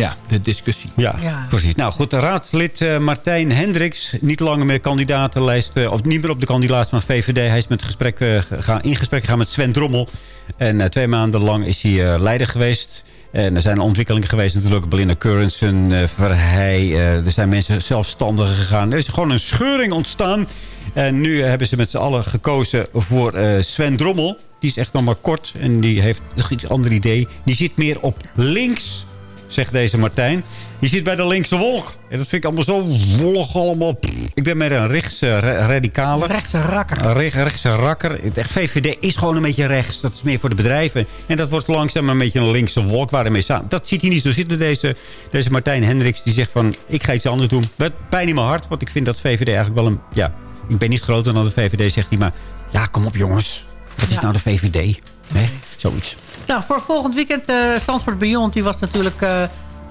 I: ja, de discussie.
F: Ja,
H: Ja.
F: precies. Nou goed, de raadslid eh, Martijn Hendricks, niet langer meer kandidatenlijst, eh, of niet meer op de kandidaat van VVD. Hij is met gesprek, eh, gegaan, in gesprek gegaan met Sven Drommel. En eh, twee maanden lang is hij eh, leider geweest. En er zijn ontwikkelingen geweest natuurlijk. Belinda Currensen, eh Verheij. eh, er zijn mensen zelfstandig gegaan. Er is gewoon een scheuring ontstaan. En nu hebben ze met z'n allen gekozen voor eh, Sven Drommel. Die is echt nog maar kort. En die heeft nog iets ander idee. Die zit meer op links zegt deze Martijn. Je zit bij de linkse wolk. En dat vind ik allemaal zo wollig allemaal. Pff, Ik ben meer een rechtse ra- radicale.
H: Rechtse rakker.
F: Een re- rechtse rakker. Echt VVD is gewoon een beetje rechts. Dat is meer voor de bedrijven. En dat wordt langzaam een beetje een linkse wolk waar ermee samen. Dat ziet hij niet zo zitten. Deze, deze Martijn Hendricks die zegt van... Ik ga iets anders doen. Met pijn in mijn hart. Want ik vind dat VVD eigenlijk wel een... Ja, ik ben niet groter dan de VVD, zegt hij. Maar ja, kom op jongens. Wat is
H: Ja.
F: nou de VVD? Nee, zoiets.
H: Nou, voor volgend weekend, eh Stanford Beyond, die was natuurlijk eh,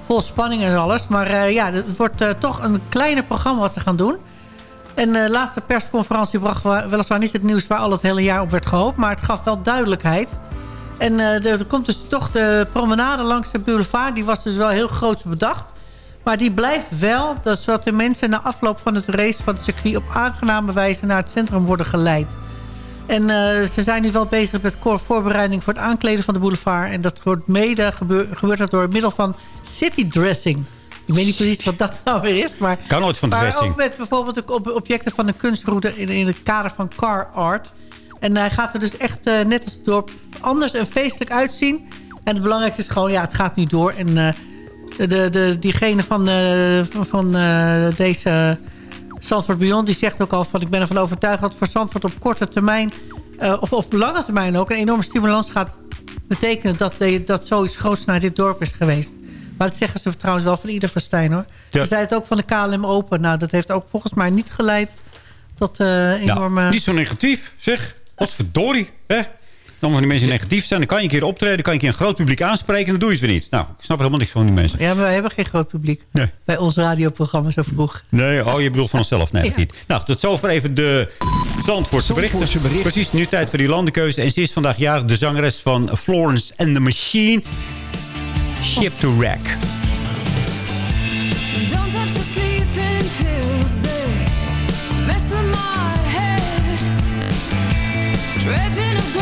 H: vol spanning en alles. Maar eh, ja, het wordt toch een kleiner programma wat ze gaan doen. En de laatste persconferentie bracht wa- weliswaar niet het nieuws waar al het hele jaar op werd gehoopt. Maar het gaf wel duidelijkheid. En er komt dus toch de promenade langs de boulevard. Die was dus wel heel groot bedacht. Maar die blijft wel, dat, zodat de mensen na afloop van het race van het circuit... op aangename wijze naar het centrum worden geleid. En eh, ze zijn nu wel bezig met voorbereiding voor het aankleden van de boulevard. En dat wordt mede gebeur, gebeurt dat door middel van city dressing. Ik weet niet precies wat dat nou weer is. Maar,
F: Kan nooit van
H: maar
F: dressing.
H: ook met bijvoorbeeld ook op- objecten van de kunstroute in, in het kader van car art. En hij gaat er dus echt eh, net als het dorp anders en feestelijk uitzien. En het belangrijkste is gewoon, ja, het gaat nu door. En eh, de, de, diegene van, van, deze Zandvoort Beyond... die zegt ook al van... ik ben ervan overtuigd dat voor Zandvoort op korte termijn... eh, of op lange termijn ook... een enorme stimulans gaat betekenen... dat, de, dat zoiets groots naar dit dorp is geweest. Maar dat zeggen ze trouwens wel van ieder Verstijn, hoor.
F: Ja.
H: Ze zei het ook van de KLM Open. Nou, dat heeft ook volgens mij niet geleid tot eh enorme...
F: Nou, niet zo negatief, zeg. Wat verdorie, hè? Dan van die mensen negatief zijn, dan kan je een keer optreden... dan kan je een keer een groot publiek aanspreken... en dan doe je het weer niet. Nou, ik snap er helemaal niks van die mensen.
H: Ja, maar wij hebben geen groot publiek.
F: Nee.
H: Bij ons radioprogramma zo vroeg.
F: Nee, oh, je bedoelt van onszelf. Nee,
H: Ja.
F: niet. Nou, tot zover even de Zandvoortse berichten.
E: Berichten.
F: Precies, nu tijd voor die landenkeuze. En ze is vandaag jarig de zangeres van Florence and the Machine. Ship to Wreck.
L: Don't touch the sleeping pills, they mess with my head. Dredging of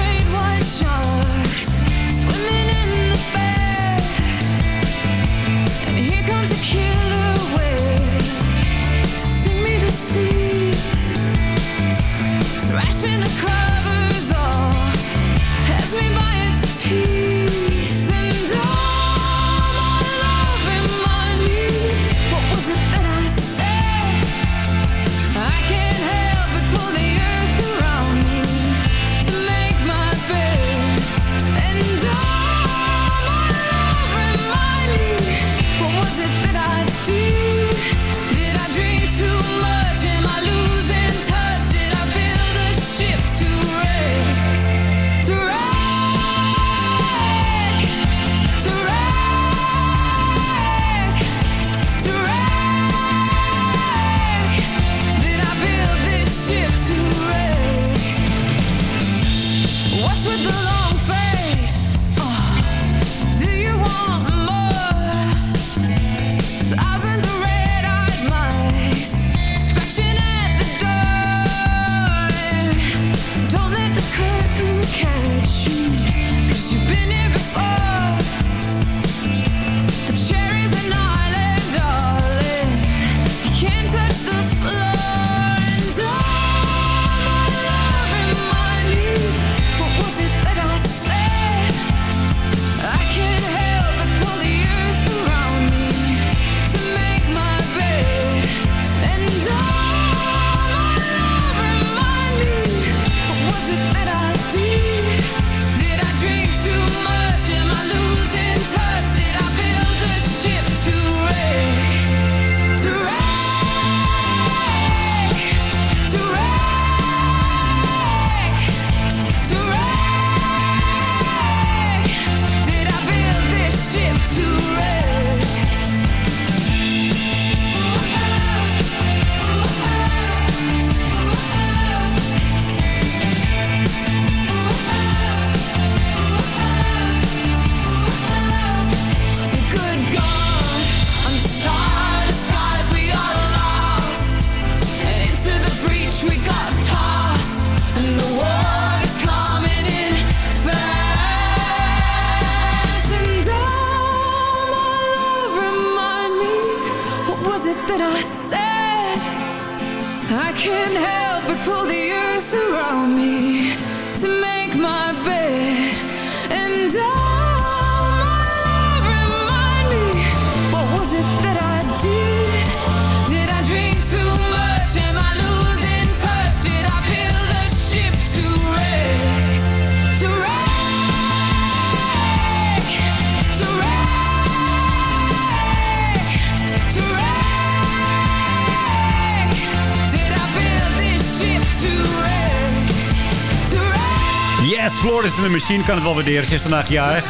F: Kan het wel waarderen. Ze vandaag jarig.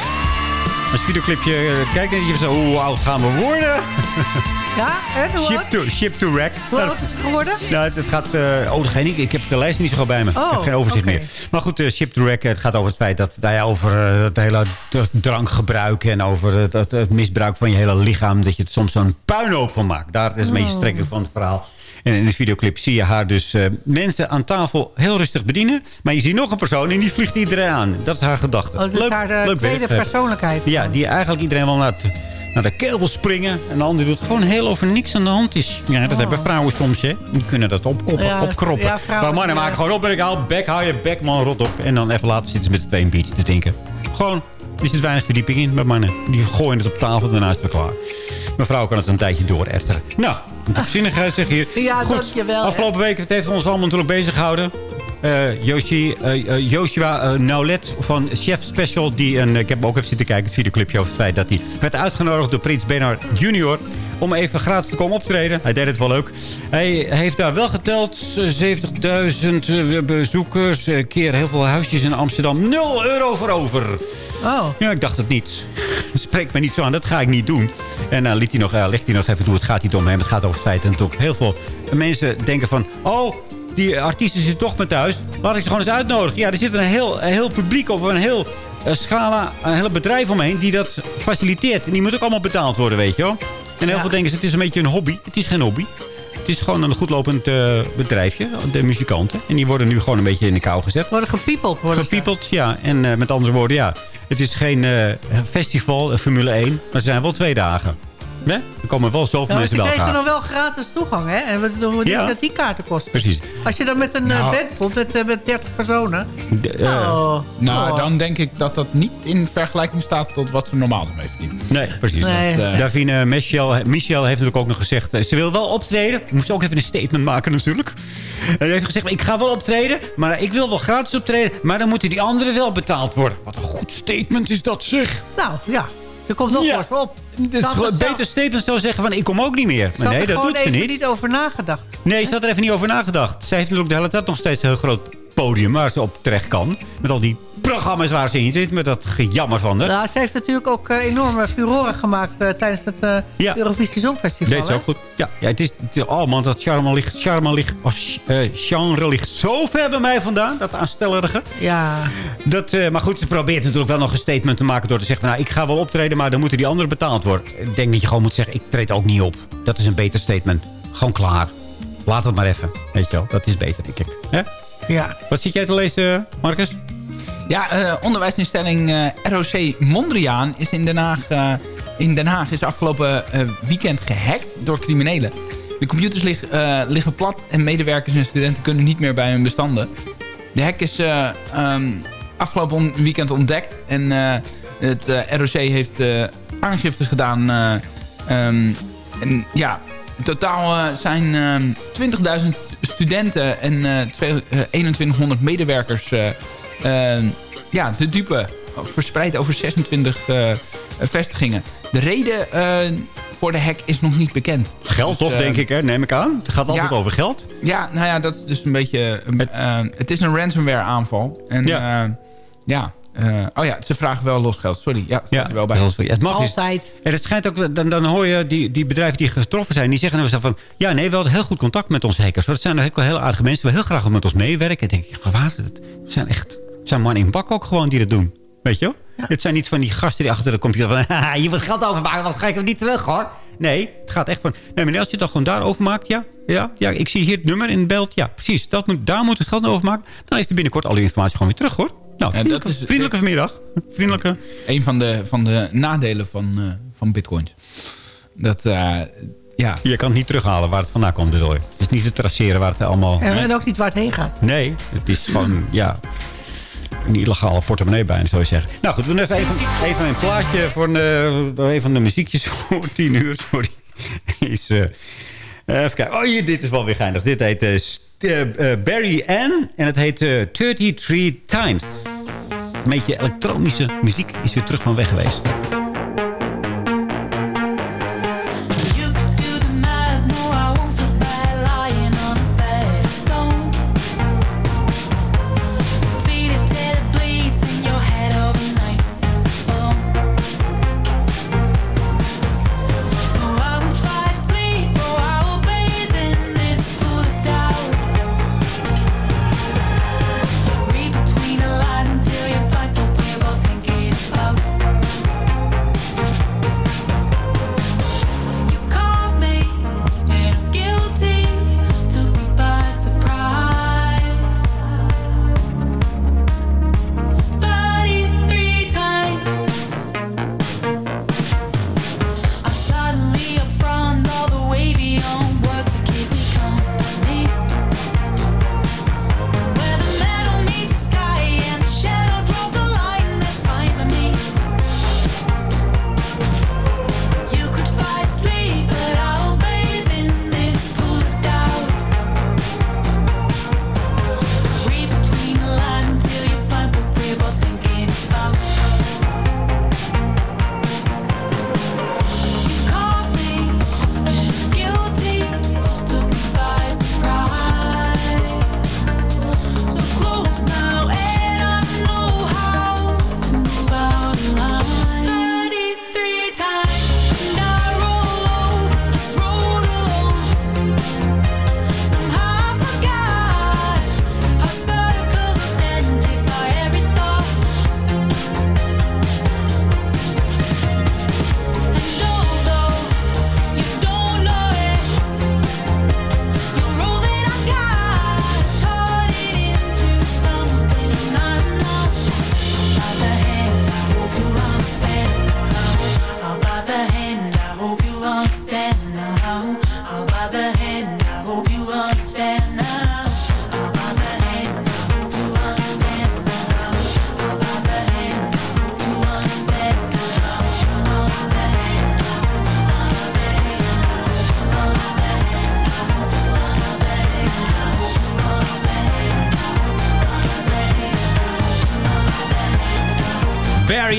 F: Als videoclipje uh, kijkt, je zo, hoe oud gaan we worden?
H: Ja? Hoe
F: Ship to, ship to wreck.
H: Hoe oud is ze geworden?
F: Nou, het, het gaat... eh oh, ik, ik heb de lijst niet zo goed bij me.
H: Oh,
F: ik heb geen overzicht meer. Maar goed, eh, Ship to Wreck, het gaat over het feit dat... Nou ja, over eh, het hele drankgebruik... en over het, het, het misbruik van je hele lichaam... dat je het soms zo'n puinhoop van maakt. Daar is een beetje
H: Oh.
F: strekking van het verhaal. En in de videoclip zie je haar dus eh, mensen aan tafel heel rustig bedienen. Maar je ziet nog een persoon en die vliegt iedereen aan. Dat is haar gedachte.
H: Oh, dat is haar eh, tweede
F: werk, eh.
H: persoonlijkheid.
F: Ja, die eigenlijk iedereen wel het- naar de keel wil springen. En de ander doet gewoon heel over niks aan de hand is. Ja, dat hebben vrouwen soms, hè. Die kunnen dat opkoppen,
H: Oh. Ja,
F: opkroppen.
H: ja, vrouwen,
F: maar mannen maken gewoon op. Haal bek, hou je bek, man, rot op. En dan even later zitten ze met z'n tweeën een biertje te drinken. Gewoon, er zit weinig verdieping in bij mannen. Die gooien het op tafel, daarna is het klaar. Mevrouw kan het een tijdje door efteren. Nou, een opzinnigheid zeg hier.
H: Ja,
F: Goed,
H: dankjewel.
F: Afgelopen week het heeft ons allemaal natuurlijk bezig gehouden. Eh, Yoshi, eh, Joshua Naulet van Chef Special. Die een, ik heb ook even zitten kijken, het videoclipje over het feit dat hij werd uitgenodigd door Prins Bernhard Jr. om even gratis te komen optreden. Hij deed het wel leuk. Hij heeft daar wel geteld. eh, 70.000 eh, bezoekers. keer heel veel huisjes in Amsterdam. 0 euro voor over.
H: Oh.
F: Ja, ik dacht het niet. Spreekt me niet zo aan, dat ga ik niet doen. En dan liet hij nog, uh, legt hij nog even toe. Het gaat niet om hem, het gaat over het feit dat natuurlijk heel veel mensen denken van... Oh, die artiesten zitten toch maar thuis. Laat ik ze gewoon eens uitnodigen. Ja, er zit een heel, een heel publiek op, een heel eh, scala, een hele bedrijf omheen die dat faciliteert. En die moet ook allemaal betaald worden, weet je wel. En heel veel denken ze, het is een beetje een hobby. Het is geen hobby. Het is gewoon een goedlopend eh, bedrijfje, de muzikanten. En die worden nu gewoon een beetje in de kou gezet.
H: Worden gepiepeld. Worden ze.
F: Gepiepeld, ja. En eh, met andere woorden, ja. Het is geen eh, festival, Formule 1. Maar er zijn wel twee dagen. Hè? Er komen wel zoveel
H: Nou, ze
F: mensen bij elkaar.
H: nog wel gratis toegang, hè? En we doen niet
F: Ja.
H: dat die kaarten kosten.
F: Precies.
H: Als je dan met een eh,
I: Nou.
H: band komt, met, eh, met 30 personen.
F: De, eh,
H: oh.
I: Nou,
H: Oh.
I: dan denk ik dat dat niet in vergelijking staat tot wat ze normaal ermee verdienen.
F: Nee, precies.
H: Nee.
I: Dat, eh,
F: Davine Michel, Michel heeft natuurlijk ook nog gezegd... eh, ze wil wel optreden. Moest ook even een statement maken natuurlijk. En hij heeft gezegd, ik ga wel optreden... maar ik wil wel gratis optreden... maar dan moeten die anderen wel betaald worden. Wat een goed statement is dat, zeg.
H: Nou, ja. Er komt nog
F: Ja.
H: op. Ze
F: gewoon
H: zelf-
F: beter statement zou zeggen van... ik kom ook niet meer.
H: ze
F: Maar nee, dat doet ze niet.
H: niet over nagedacht.
F: Nee, ze had er even niet over nagedacht. Zij heeft natuurlijk de hele tijd nog steeds een heel groot podium... waar ze op terecht kan. Met al die programma's waar ze in zit. Met dat gejammer van haar.
H: Nou, ze heeft natuurlijk ook eh, enorme furoren gemaakt eh, tijdens het eh,
F: Ja.
H: Eurovisie Songfestival.
F: Deed ze ook goed. Ja, ja het is, oh man, dat charme ligt, charme ligt, of, genre ligt zo ver bij mij vandaan. Dat aanstellerige.
H: Ja.
F: Dat, maar goed, ze probeert natuurlijk wel nog een statement te maken... door te zeggen, nou, ik ga wel optreden... maar dan moeten die anderen betaald worden. Ik denk dat je gewoon moet zeggen, ik treed ook niet op. Dat is een beter statement. Gewoon klaar. Laat het maar even. Weet je wel, dat is beter, denk ik.
H: Ja.
F: Wat zit jij te lezen, Marcus?
I: Ja, eh, onderwijsinstelling eh, ROC Mondriaan is in Den Haag, eh, in Den Haag is afgelopen weekend gehackt door criminelen. De computers lig- liggen plat en medewerkers en studenten kunnen niet meer bij hun bestanden. De hack is eh, ehm, afgelopen weekend ontdekt en het ROC heeft aangifte gedaan. eh, ehm, en ja, in totaal zijn ehm, 20.000 studenten en eh, twee- eh, 2100 medewerkers ja, de dupe verspreid over 26 eh, vestigingen. De reden eh, voor de hack is nog niet bekend.
F: Geld
I: Dus,
F: toch,
I: eh,
F: denk ik, hè? neem ik aan. Het gaat altijd
I: ja.
F: over geld.
I: Ja, nou ja, dat is dus een beetje... eh, het is een ransomware aanval. En
F: Ja.
I: ja, ja eh, oh ja, ze vragen wel losgeld. Sorry, ja, staat er wel bij.
F: het mag
H: Altijd.
F: En het schijnt ook, dan, dan hoor je die, die bedrijven die getroffen zijn... die zeggen dan zo van... ja, nee, we hadden heel goed contact met onze hackers. Dat zijn heel, heel aardige mensen. Die willen heel graag met ons meewerken. En denk ik, waar? Het zijn echt... Het zijn mannen in bak ook gewoon die dat doen. Weet je wel? Het zijn niet van die gasten die achter de computer van... "Haha, je wilt geld overmaken, dan ga ik hem niet terug, hoor. Nee, het gaat echt van... Nee, meneer, als je het dan gewoon daar overmaakt... Ja, ja, ja, ik zie hier het nummer in het beeld. Ja, precies. Dat moet, daar moet het geld overmaken. Dan heeft hij binnenkort al uw informatie gewoon weer terug, hoor. Nou,
I: En dat
F: vriendelijke,
I: is-
F: vriendelijke vanmiddag. Vriendelijke...
I: Een van de, van de nadelen van, eh, van bitcoins. Dat, eh, ja...
F: Je kan het niet terughalen waar het vandaan komt, bedoel je. Het is niet te traceren waar het allemaal...
H: En, en ook niet waar het heen gaat.
F: Nee, het is gewoon, ja... Een illegale portemonnee bijna, zou je zeggen. Nou goed, we doen even, even, een plaatje voor een, eh, een van de muziekjes voor tien uur. Sorry. Is, eh, even kijken. Oh, hier, dit is wel weer geinig. Dit heet eh, Barry Ann. En het heet eh, 33 Times. Een beetje elektronische muziek is weer terug van weg geweest.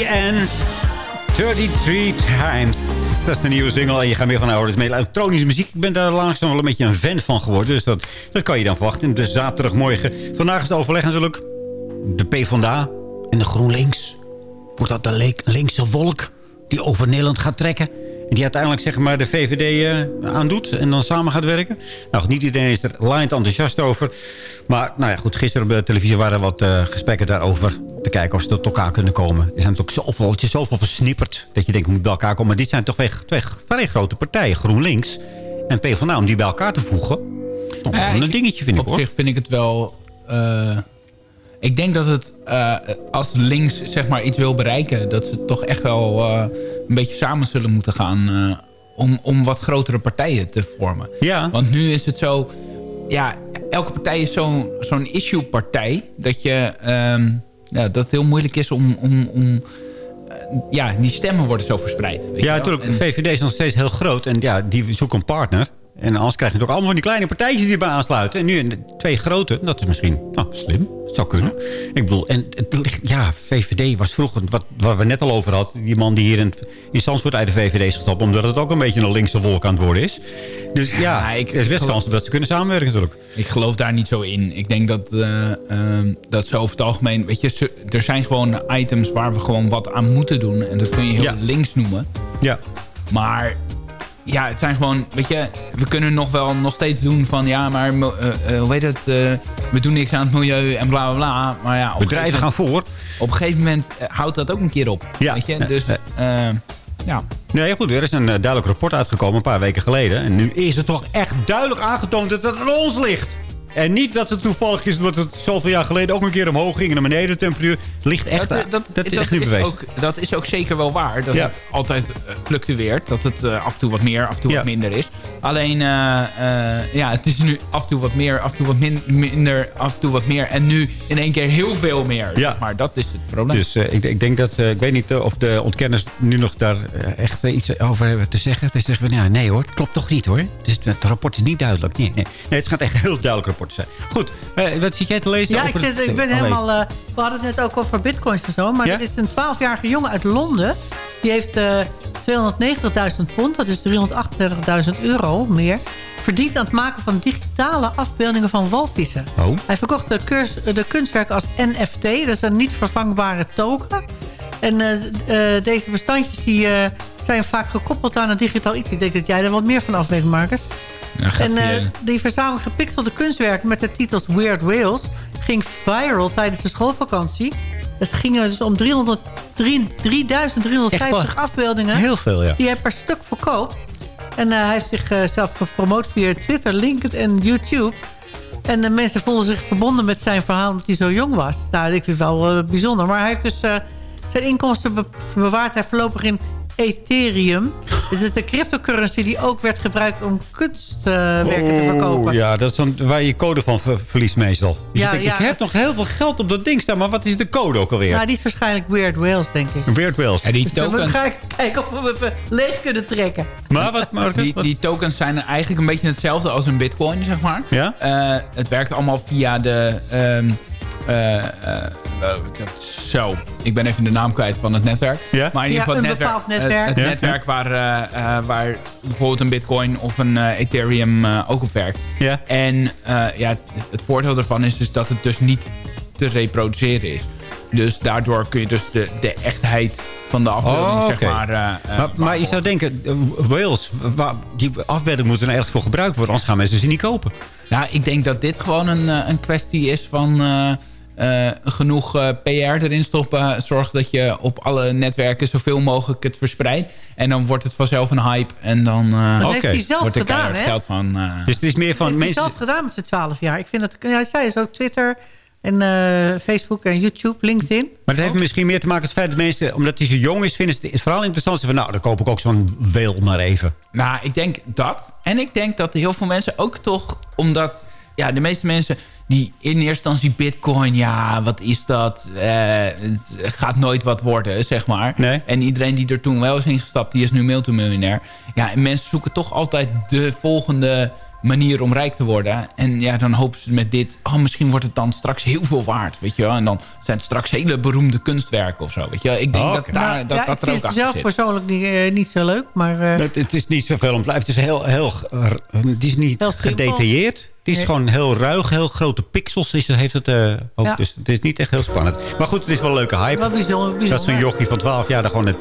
F: Ann. 33 times. Dat is de nieuwe single. En je gaat meer van houden. Het is elektronische muziek. Ik ben daar langzaam wel een beetje een fan van geworden. Dus dat, dat kan je dan verwachten. De zaterdagmorgen. Vandaag is het overleg natuurlijk. De PvdA en de GroenLinks. Wordt dat de linkse wolk die over Nederland gaat trekken? En die uiteindelijk zeg maar de VVD eh, aandoet en dan samen gaat werken. Nou, niet iedereen is er laaiend enthousiast over. Maar nou ja, goed, gisteren op de televisie waren wat eh, gesprekken daarover. Te kijken of ze tot elkaar kunnen komen. Er zijn toch zoveel, het is zoveel versnipperd dat je denkt, moet bij elkaar komen. Maar dit zijn toch twee, twee vrij grote partijen, GroenLinks en PvdA, om die bij elkaar te voegen. Toch
I: Ja,
F: wel een
I: ik-
F: dingetje vind ik
I: Op
F: hoor.
I: zich vind ik het wel... eh, ik denk dat het, eh, als links zeg maar iets wil bereiken... dat ze toch echt wel eh, een beetje samen zullen moeten gaan... om, om wat grotere partijen te vormen.
F: Ja.
I: Want nu is het zo... Ja, elke partij is zo'n zo'n issue-partij... dat je... ehm, ja, dat het heel moeilijk is om... om, om eh, ja, die stemmen worden zo verspreid. Weet
F: Ja, natuurlijk. VVD is nog steeds heel groot. En ja, die zoeken een partner. En anders krijg je natuurlijk allemaal van die kleine partijtjes die erbij aansluiten. En nu twee grote. Dat is misschien nou, slim. Dat zou kunnen. Ik bedoel, en het ligt, ja, VVD was vroeger, wat, waar we net al over hadden. Die man die hier in, in Zandvoort uit de VVD is gestapt. Omdat het ook een beetje een linkse wolk aan het worden is. Dus ja,
I: ik-
F: er is best kans dat ze kunnen samenwerken natuurlijk.
I: Ik geloof daar niet zo in. Ik denk dat, eh, ehm, dat ze over het algemeen... Weet je, ze- er zijn gewoon items waar we gewoon wat aan moeten doen. En dat kun je heel
F: Ja.
I: links noemen.
F: Ja.
I: Maar ja, het zijn gewoon... Weet je, we kunnen nog wel nog steeds doen van... Ja, maar eh, eh, hoe heet het? eh, we doen niks aan het milieu en bla bla bla. Maar ja,
F: Bedrijven gaan voor.
I: Op een gegeven moment houdt dat ook een keer op.
F: Ja.
I: Weet je? Dus, ja.
F: Nee, goed, er is een duidelijk rapport uitgekomen een paar weken geleden. En nu is het toch echt duidelijk aangetoond dat het aan ons ligt. En niet dat het toevallig is omdat het zoveel jaar geleden ook een keer omhoog ging en naar beneden de temperatuur. Het ligt echt,
I: dat,
F: dat,
I: dat,
F: dat is echt
I: is
F: bewezen.
I: ook, dat is ook zeker wel waar. Dat
F: Ja.
I: het altijd eh, fluctueert. Dat het eh, af en toe wat meer, af en toe
F: Ja.
I: wat minder is. Alleen, eh, ja, het is nu af en toe wat meer, af en toe wat min- minder, af en toe wat meer. En nu in één keer heel veel meer.
F: Ja.
I: Zeg maar dat is het probleem.
F: Dus ik, ik denk dat, ik weet niet of de ontkenners nu nog daar echt iets over hebben te zeggen. Ze zeggen van, ja, nee hoor, het klopt toch niet hoor. Dus het rapport is niet duidelijk. Nee, nee. nee het gaat echt heel duidelijk zijn. Goed, eh, wat zit jij te lezen?
H: Ja, ik, zit, ik ben
F: Oh,
H: helemaal... eh, we hadden het net ook over bitcoins en zo. Maar
F: Ja?
H: er is een 12-jarige jongen uit Londen. Die heeft eh 290.000 pond. Dat is 338.000 euro meer. Verdiend aan het maken van digitale afbeeldingen van walvissen.
F: Oh.
H: Hij verkocht de, kurs, de kunstwerk als NFT. Dat is een niet vervangbare token. En eh, eh, deze bestandjes die, eh, zijn vaak gekoppeld aan een digitaal iets. Ik denk dat jij er wat meer van af weet, Marcus. En eh,
I: eh,
H: die verzameling gepixelde kunstwerken met de titels Weird Whales... ging viral tijdens de schoolvakantie. Het ging dus om 300 drie- 3350
F: Echt waar?
H: afbeeldingen...
F: Heel veel, ja.
H: die hij per stuk verkoopt. En eh, hij heeft zichzelf zelf gepromoot via Twitter, LinkedIn en YouTube. En de mensen voelden zich verbonden met zijn verhaal omdat hij zo jong was. Nou, ik vind het wel eh, bijzonder. Maar hij heeft dus eh, zijn inkomsten be- bewaart hij voorlopig in Ethereum. Dit is de cryptocurrency die ook werd gebruikt om kunstwerken te verkopen.
F: Oh, ja, dat is dan waar je je code van ver- verliest meestal. Dus
H: Ja,
F: je denkt,
H: ja,
F: ik heb nog heel veel geld op dat ding staan, maar wat is de code ook alweer?
H: Nou, die is waarschijnlijk Weird Whales, denk ik.
F: Weird Whales.
I: ja, die
H: Dus
I: tokens,
H: gaan kijken of we even leeg kunnen trekken.
F: Maar wat, Marcus?
I: die, die tokens zijn eigenlijk een beetje hetzelfde als een bitcoin, zeg maar.
F: Ja?
I: Eh, het werkt allemaal via de... ehm, eh, eh, eh, zo, ik ben even de naam kwijt van het netwerk.
F: Ja?
I: Maar in ieder
H: Ja,
I: geval het
H: een
I: netwerk,
H: bepaald netwerk.
I: Het, het
F: Ja,
I: netwerk waar, eh, eh, waar bijvoorbeeld een bitcoin of een eh, ethereum eh, ook op werkt.
F: Ja.
I: En eh, ja, het, het voordeel daarvan is dus dat het dus niet te reproduceren is. Dus daardoor kun je dus de, de echtheid van de afbeelding,
F: Oh,
I: zeg maar... eh, eh,
F: maar, maar je zou denken, eh, Wales, waar, die afbeelding moet er ergens voor gebruikt worden. Anders gaan mensen ze niet kopen.
I: Nou, ik denk dat dit gewoon een, eh, een kwestie is van eh, eh, genoeg eh, PR erin stoppen. Zorg dat je op alle netwerken zoveel mogelijk het verspreidt. En dan wordt het vanzelf een hype. En dan eh,
H: Dat heeft hij zelf
I: wordt er
H: gedaan, hè?
I: geld van...
F: Dus het is meer
H: Dat
F: van
H: heeft hij
F: mensen...
H: zelf gedaan met zijn 12 jaar. Ik vind dat, ja, hij zei dus ook Twitter en eh, Facebook en YouTube, LinkedIn.
F: Maar het heeft misschien meer te maken met het feit dat mensen, omdat hij zo jong is, vinden ze het vooral interessant. Ze van, nou, dan koop ik ook zo'n weel maar even.
I: Nou, ik denk dat. En ik denk dat heel veel mensen ook toch... Omdat ja, de meeste mensen die in eerste instantie bitcoin... Ja, wat is dat? Eh, het gaat nooit wat worden, zeg maar.
F: Nee.
I: En iedereen die er toen wel is ingestapt... die is nu multimiljonair. Ja, en mensen zoeken toch altijd de volgende manier om rijk te worden. En ja, dan hopen ze met dit... Oh, misschien wordt het dan straks heel veel waard, weet je wel. En dan zijn het straks hele beroemde kunstwerken of zo, weet je wel. Ik denk
F: Oh,
I: dat daar,
H: Nou,
I: dat,
H: ja,
I: dat
H: ik
I: er ook
H: vind het
I: achter
H: zelf
I: zit.
H: persoonlijk niet, eh, niet zo leuk. Maar eh,
F: Het, het is niet zoveel om. Het is heel, heel, eh, het is niet
H: Heel
F: gedetailleerd. Het is gewoon heel ruig, heel grote pixels is, heeft het ook.
H: Ja.
F: Dus het is niet echt heel spannend. Maar goed, het is wel een leuke hype.
H: wel bijzonder.
F: Dat
H: bijzonder.
F: zo'n jochie van 12 jaar daar gewoon een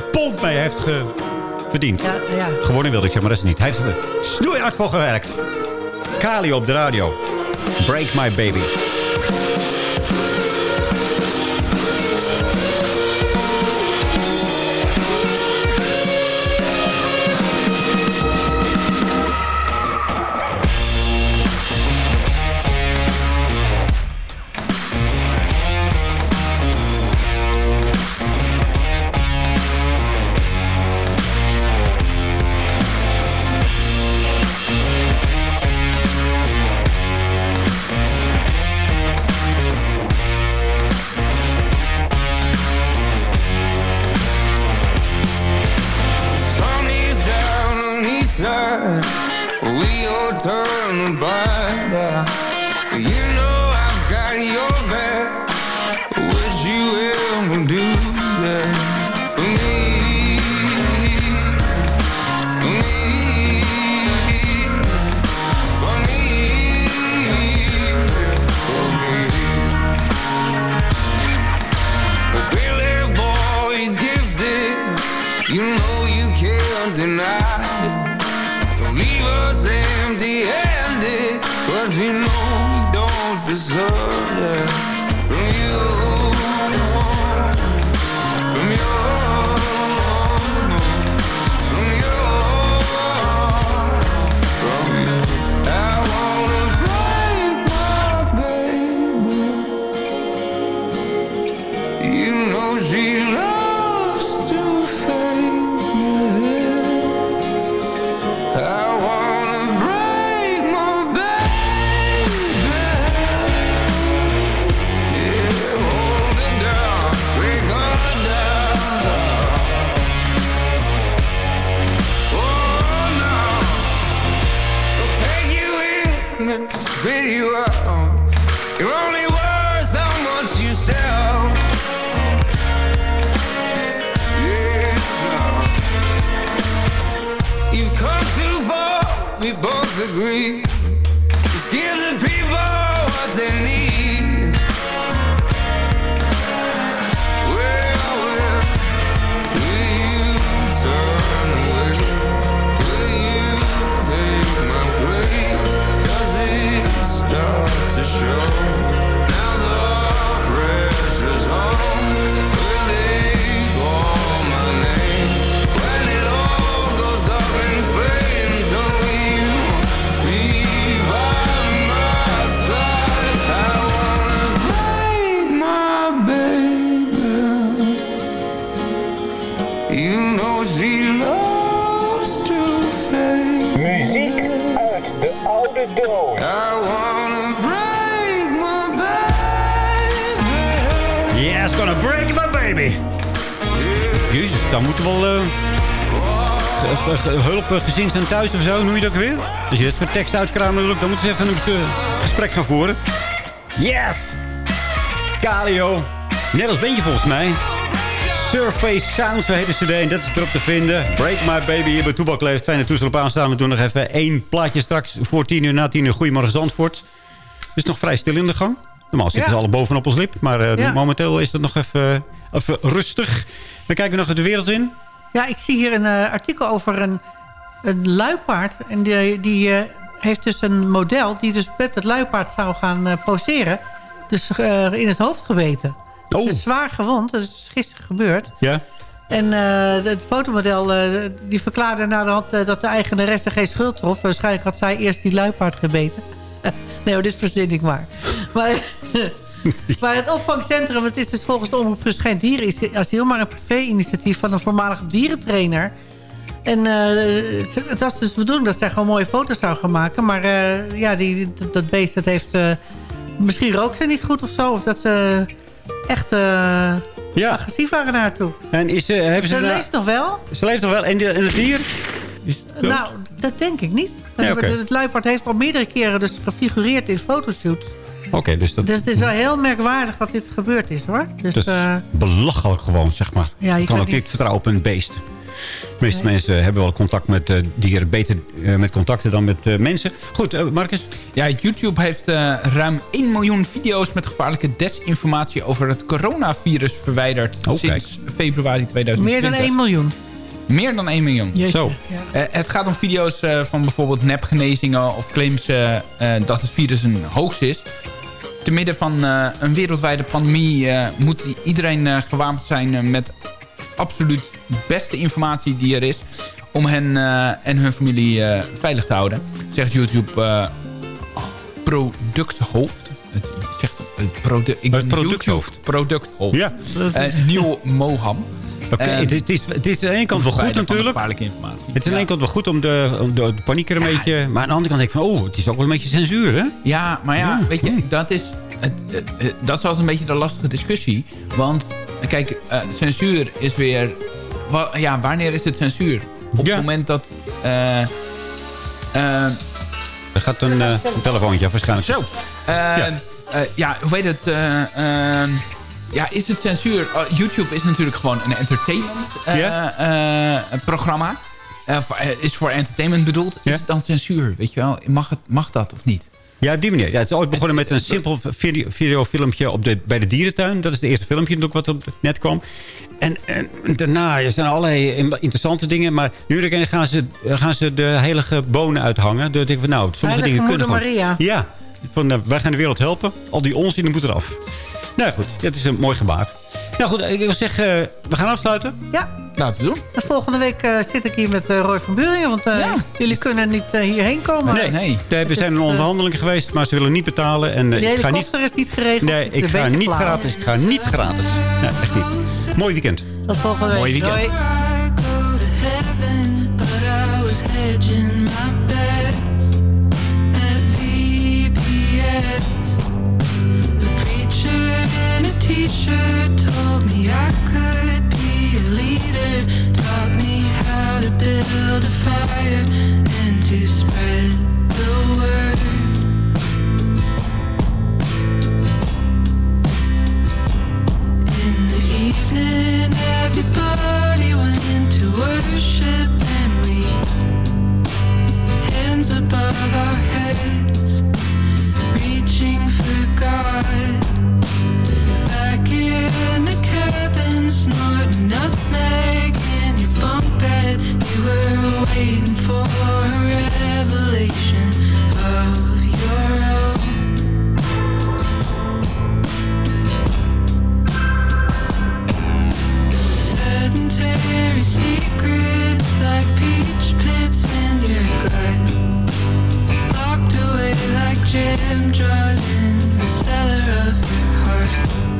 F: 290.000 pond mee heeft ge- verdiend.
H: Ja, ja.
F: Gewonnen wilde ik zeggen, maar dat is niet. Hij heeft er snoeihard voor gewerkt. Kali op de radio. Break my baby.
P: by
F: Agree. Hulp, eh, gezins en thuis of zo, noem je dat ook weer? Als je dit voor tekst uitkraamt, natuurlijk, dan moeten ze even een eh, gesprek gaan voeren. Yes! Calio. Net als bandje volgens mij. Surface Sound, zo heet de cd. En dat is erop te vinden. Break My Baby hier bij Toebak Leeft. Fijne toestel op aanstaan. We doen nog even één plaatje straks voor tien uur na tien uur. Goedemorgen Zandvoort. Het is nog vrij stil in de gang. Normaal zitten
H: Ja.
F: ze alle bovenop ons lip. Maar eh,
H: Ja.
F: momenteel is het nog even, even rustig. Dan kijken we nog de wereld in.
H: Ja, ik zie hier een eh, artikel over een, een luipaard. En die, die eh, heeft dus een model die dus met het luipaard zou gaan eh, poseren. Dus in het hoofd gebeten.
F: Oh.
H: Het is zwaar gewond, dat is gisteren gebeurd.
F: Ja?
H: En het fotomodel die verklaarde na de hand eh, dat de eigenaresse geen schuld trof. Waarschijnlijk had zij eerst die luipaard gebeten. nee, hoor, dit verzin ik maar. maar, maar het opvangcentrum, het is dus volgens de Omroep geen dierenasiel... maar een privé-initiatief van een voormalig dierentrainer. En eh, het- het was dus de bedoeling dat zij gewoon mooie foto's zou gaan maken. Maar eh, ja, die, dat, dat beest dat heeft... eh, misschien rookt ze niet goed of zo. Of dat ze echt agressief waren naar haar toe.
F: En is, eh, hebben ze
H: Ze leeft nog wel.
F: Ze leeft nog wel. En, en het dier? Is?
H: Nou, Dat denk ik niet. Het luipaard heeft al meerdere keren dus gefigureerd in fotoshoots.
F: Oké, dus dat,
H: Dus het is wel heel merkwaardig dat dit gebeurd is, hoor. Dus,
F: dat is
H: eh,
F: belachelijk gewoon, zeg maar.
H: Ja, je
F: je kan ook
H: niet-
F: niet vertrouwen op een beest. De meeste mensen hebben wel contact met eh, dieren. Beter eh, met contacten dan met eh, mensen. Goed, Marcus.
I: Ja, YouTube heeft eh, ruim 1 miljoen video's met gevaarlijke desinformatie over het coronavirus verwijderd
F: Oh,
I: sinds februari 2020.
H: meer dan 1 miljoen.
I: Meer dan 1 miljoen.
H: Jeetje,
F: Zo.
H: ja.
I: Eh, het gaat om video's eh, van bijvoorbeeld nepgenezingen of claims dat het virus een hoax is. Te midden van eh, een wereldwijde pandemie eh, moet iedereen eh, gewapend zijn met absoluut beste informatie die er is. Om hen en hun familie veilig te houden. Zegt YouTube producthoofd. Het, zegt het product, ik
F: Het
I: ben
F: producthoofd.
I: YouTube producthoofd.
F: Ja.
I: Eh, Nieuw Moham.
F: Oké,
I: Eh,
F: het, is, het, is, aan de ene kant wel goed natuurlijk. Het is aan de ene kant wel goed om de, om de, de paniek er een beetje... Maar aan de andere kant denk ik van... Oh, het is ook wel een beetje censuur, hè?
I: Ja, maar ja, weet je, dat is, het, het- het- dat is altijd een beetje de lastige discussie. Want, kijk, eh, censuur is weer... wa- ja, wanneer is het censuur? Op
F: Ja.
I: het moment dat... eh, eh,
F: Er gaat een, telefoontje af waarschijnlijk.
I: zo. Eh,
F: Ja.
I: ja. ja, hoe heet het? Eh, eh, ja, is het censuur? Oh, YouTube is natuurlijk gewoon een entertainment eh, eh. Eh, eh, is voor entertainment bedoeld. Is het dan censuur? Weet je wel? Mag, het, mag dat of niet?
F: Ja, op die manier. Ja, het is ooit begonnen met een simpel video, videofilmpje op de, bij de dierentuin. Dat is het eerste filmpje natuurlijk wat op net kwam. En, en daarna er zijn allerlei interessante dingen. Maar nu gaan ze, gaan ze de heilige bonen uithangen. Dan denk ik van nou, sommige
H: Heilige
F: dingen kunnen gewoon...
H: Maria.
F: Ja, van, eh, wij gaan de wereld helpen. Al die onzin moet eraf. Nou goed, dat is een mooi gebaar. Nou goed, ik wil zeggen, we gaan afsluiten.
H: Ja,
I: Laten we doen.
H: en volgende week eh, zit ik hier met eh, Roy van Buringen. Want eh,
I: Ja.
H: jullie kunnen niet hierheen komen.
F: Nee,
I: nee.
F: We
H: Het
F: zijn in
H: eh,
F: onderhandeling geweest, maar ze willen niet betalen. En,
H: De
F: ik ga niet,
H: is niet geregeld.
F: nee,
H: het is
F: ik
H: een
F: ga niet
H: klaar.
F: gratis. Ik ga niet gratis. Nee, echt niet. Mooi weekend.
H: Tot volgende week.
F: Mooi weekend.
H: Doei.
Q: Above our heads, reaching for God. Jam jars in the cellar of your heart.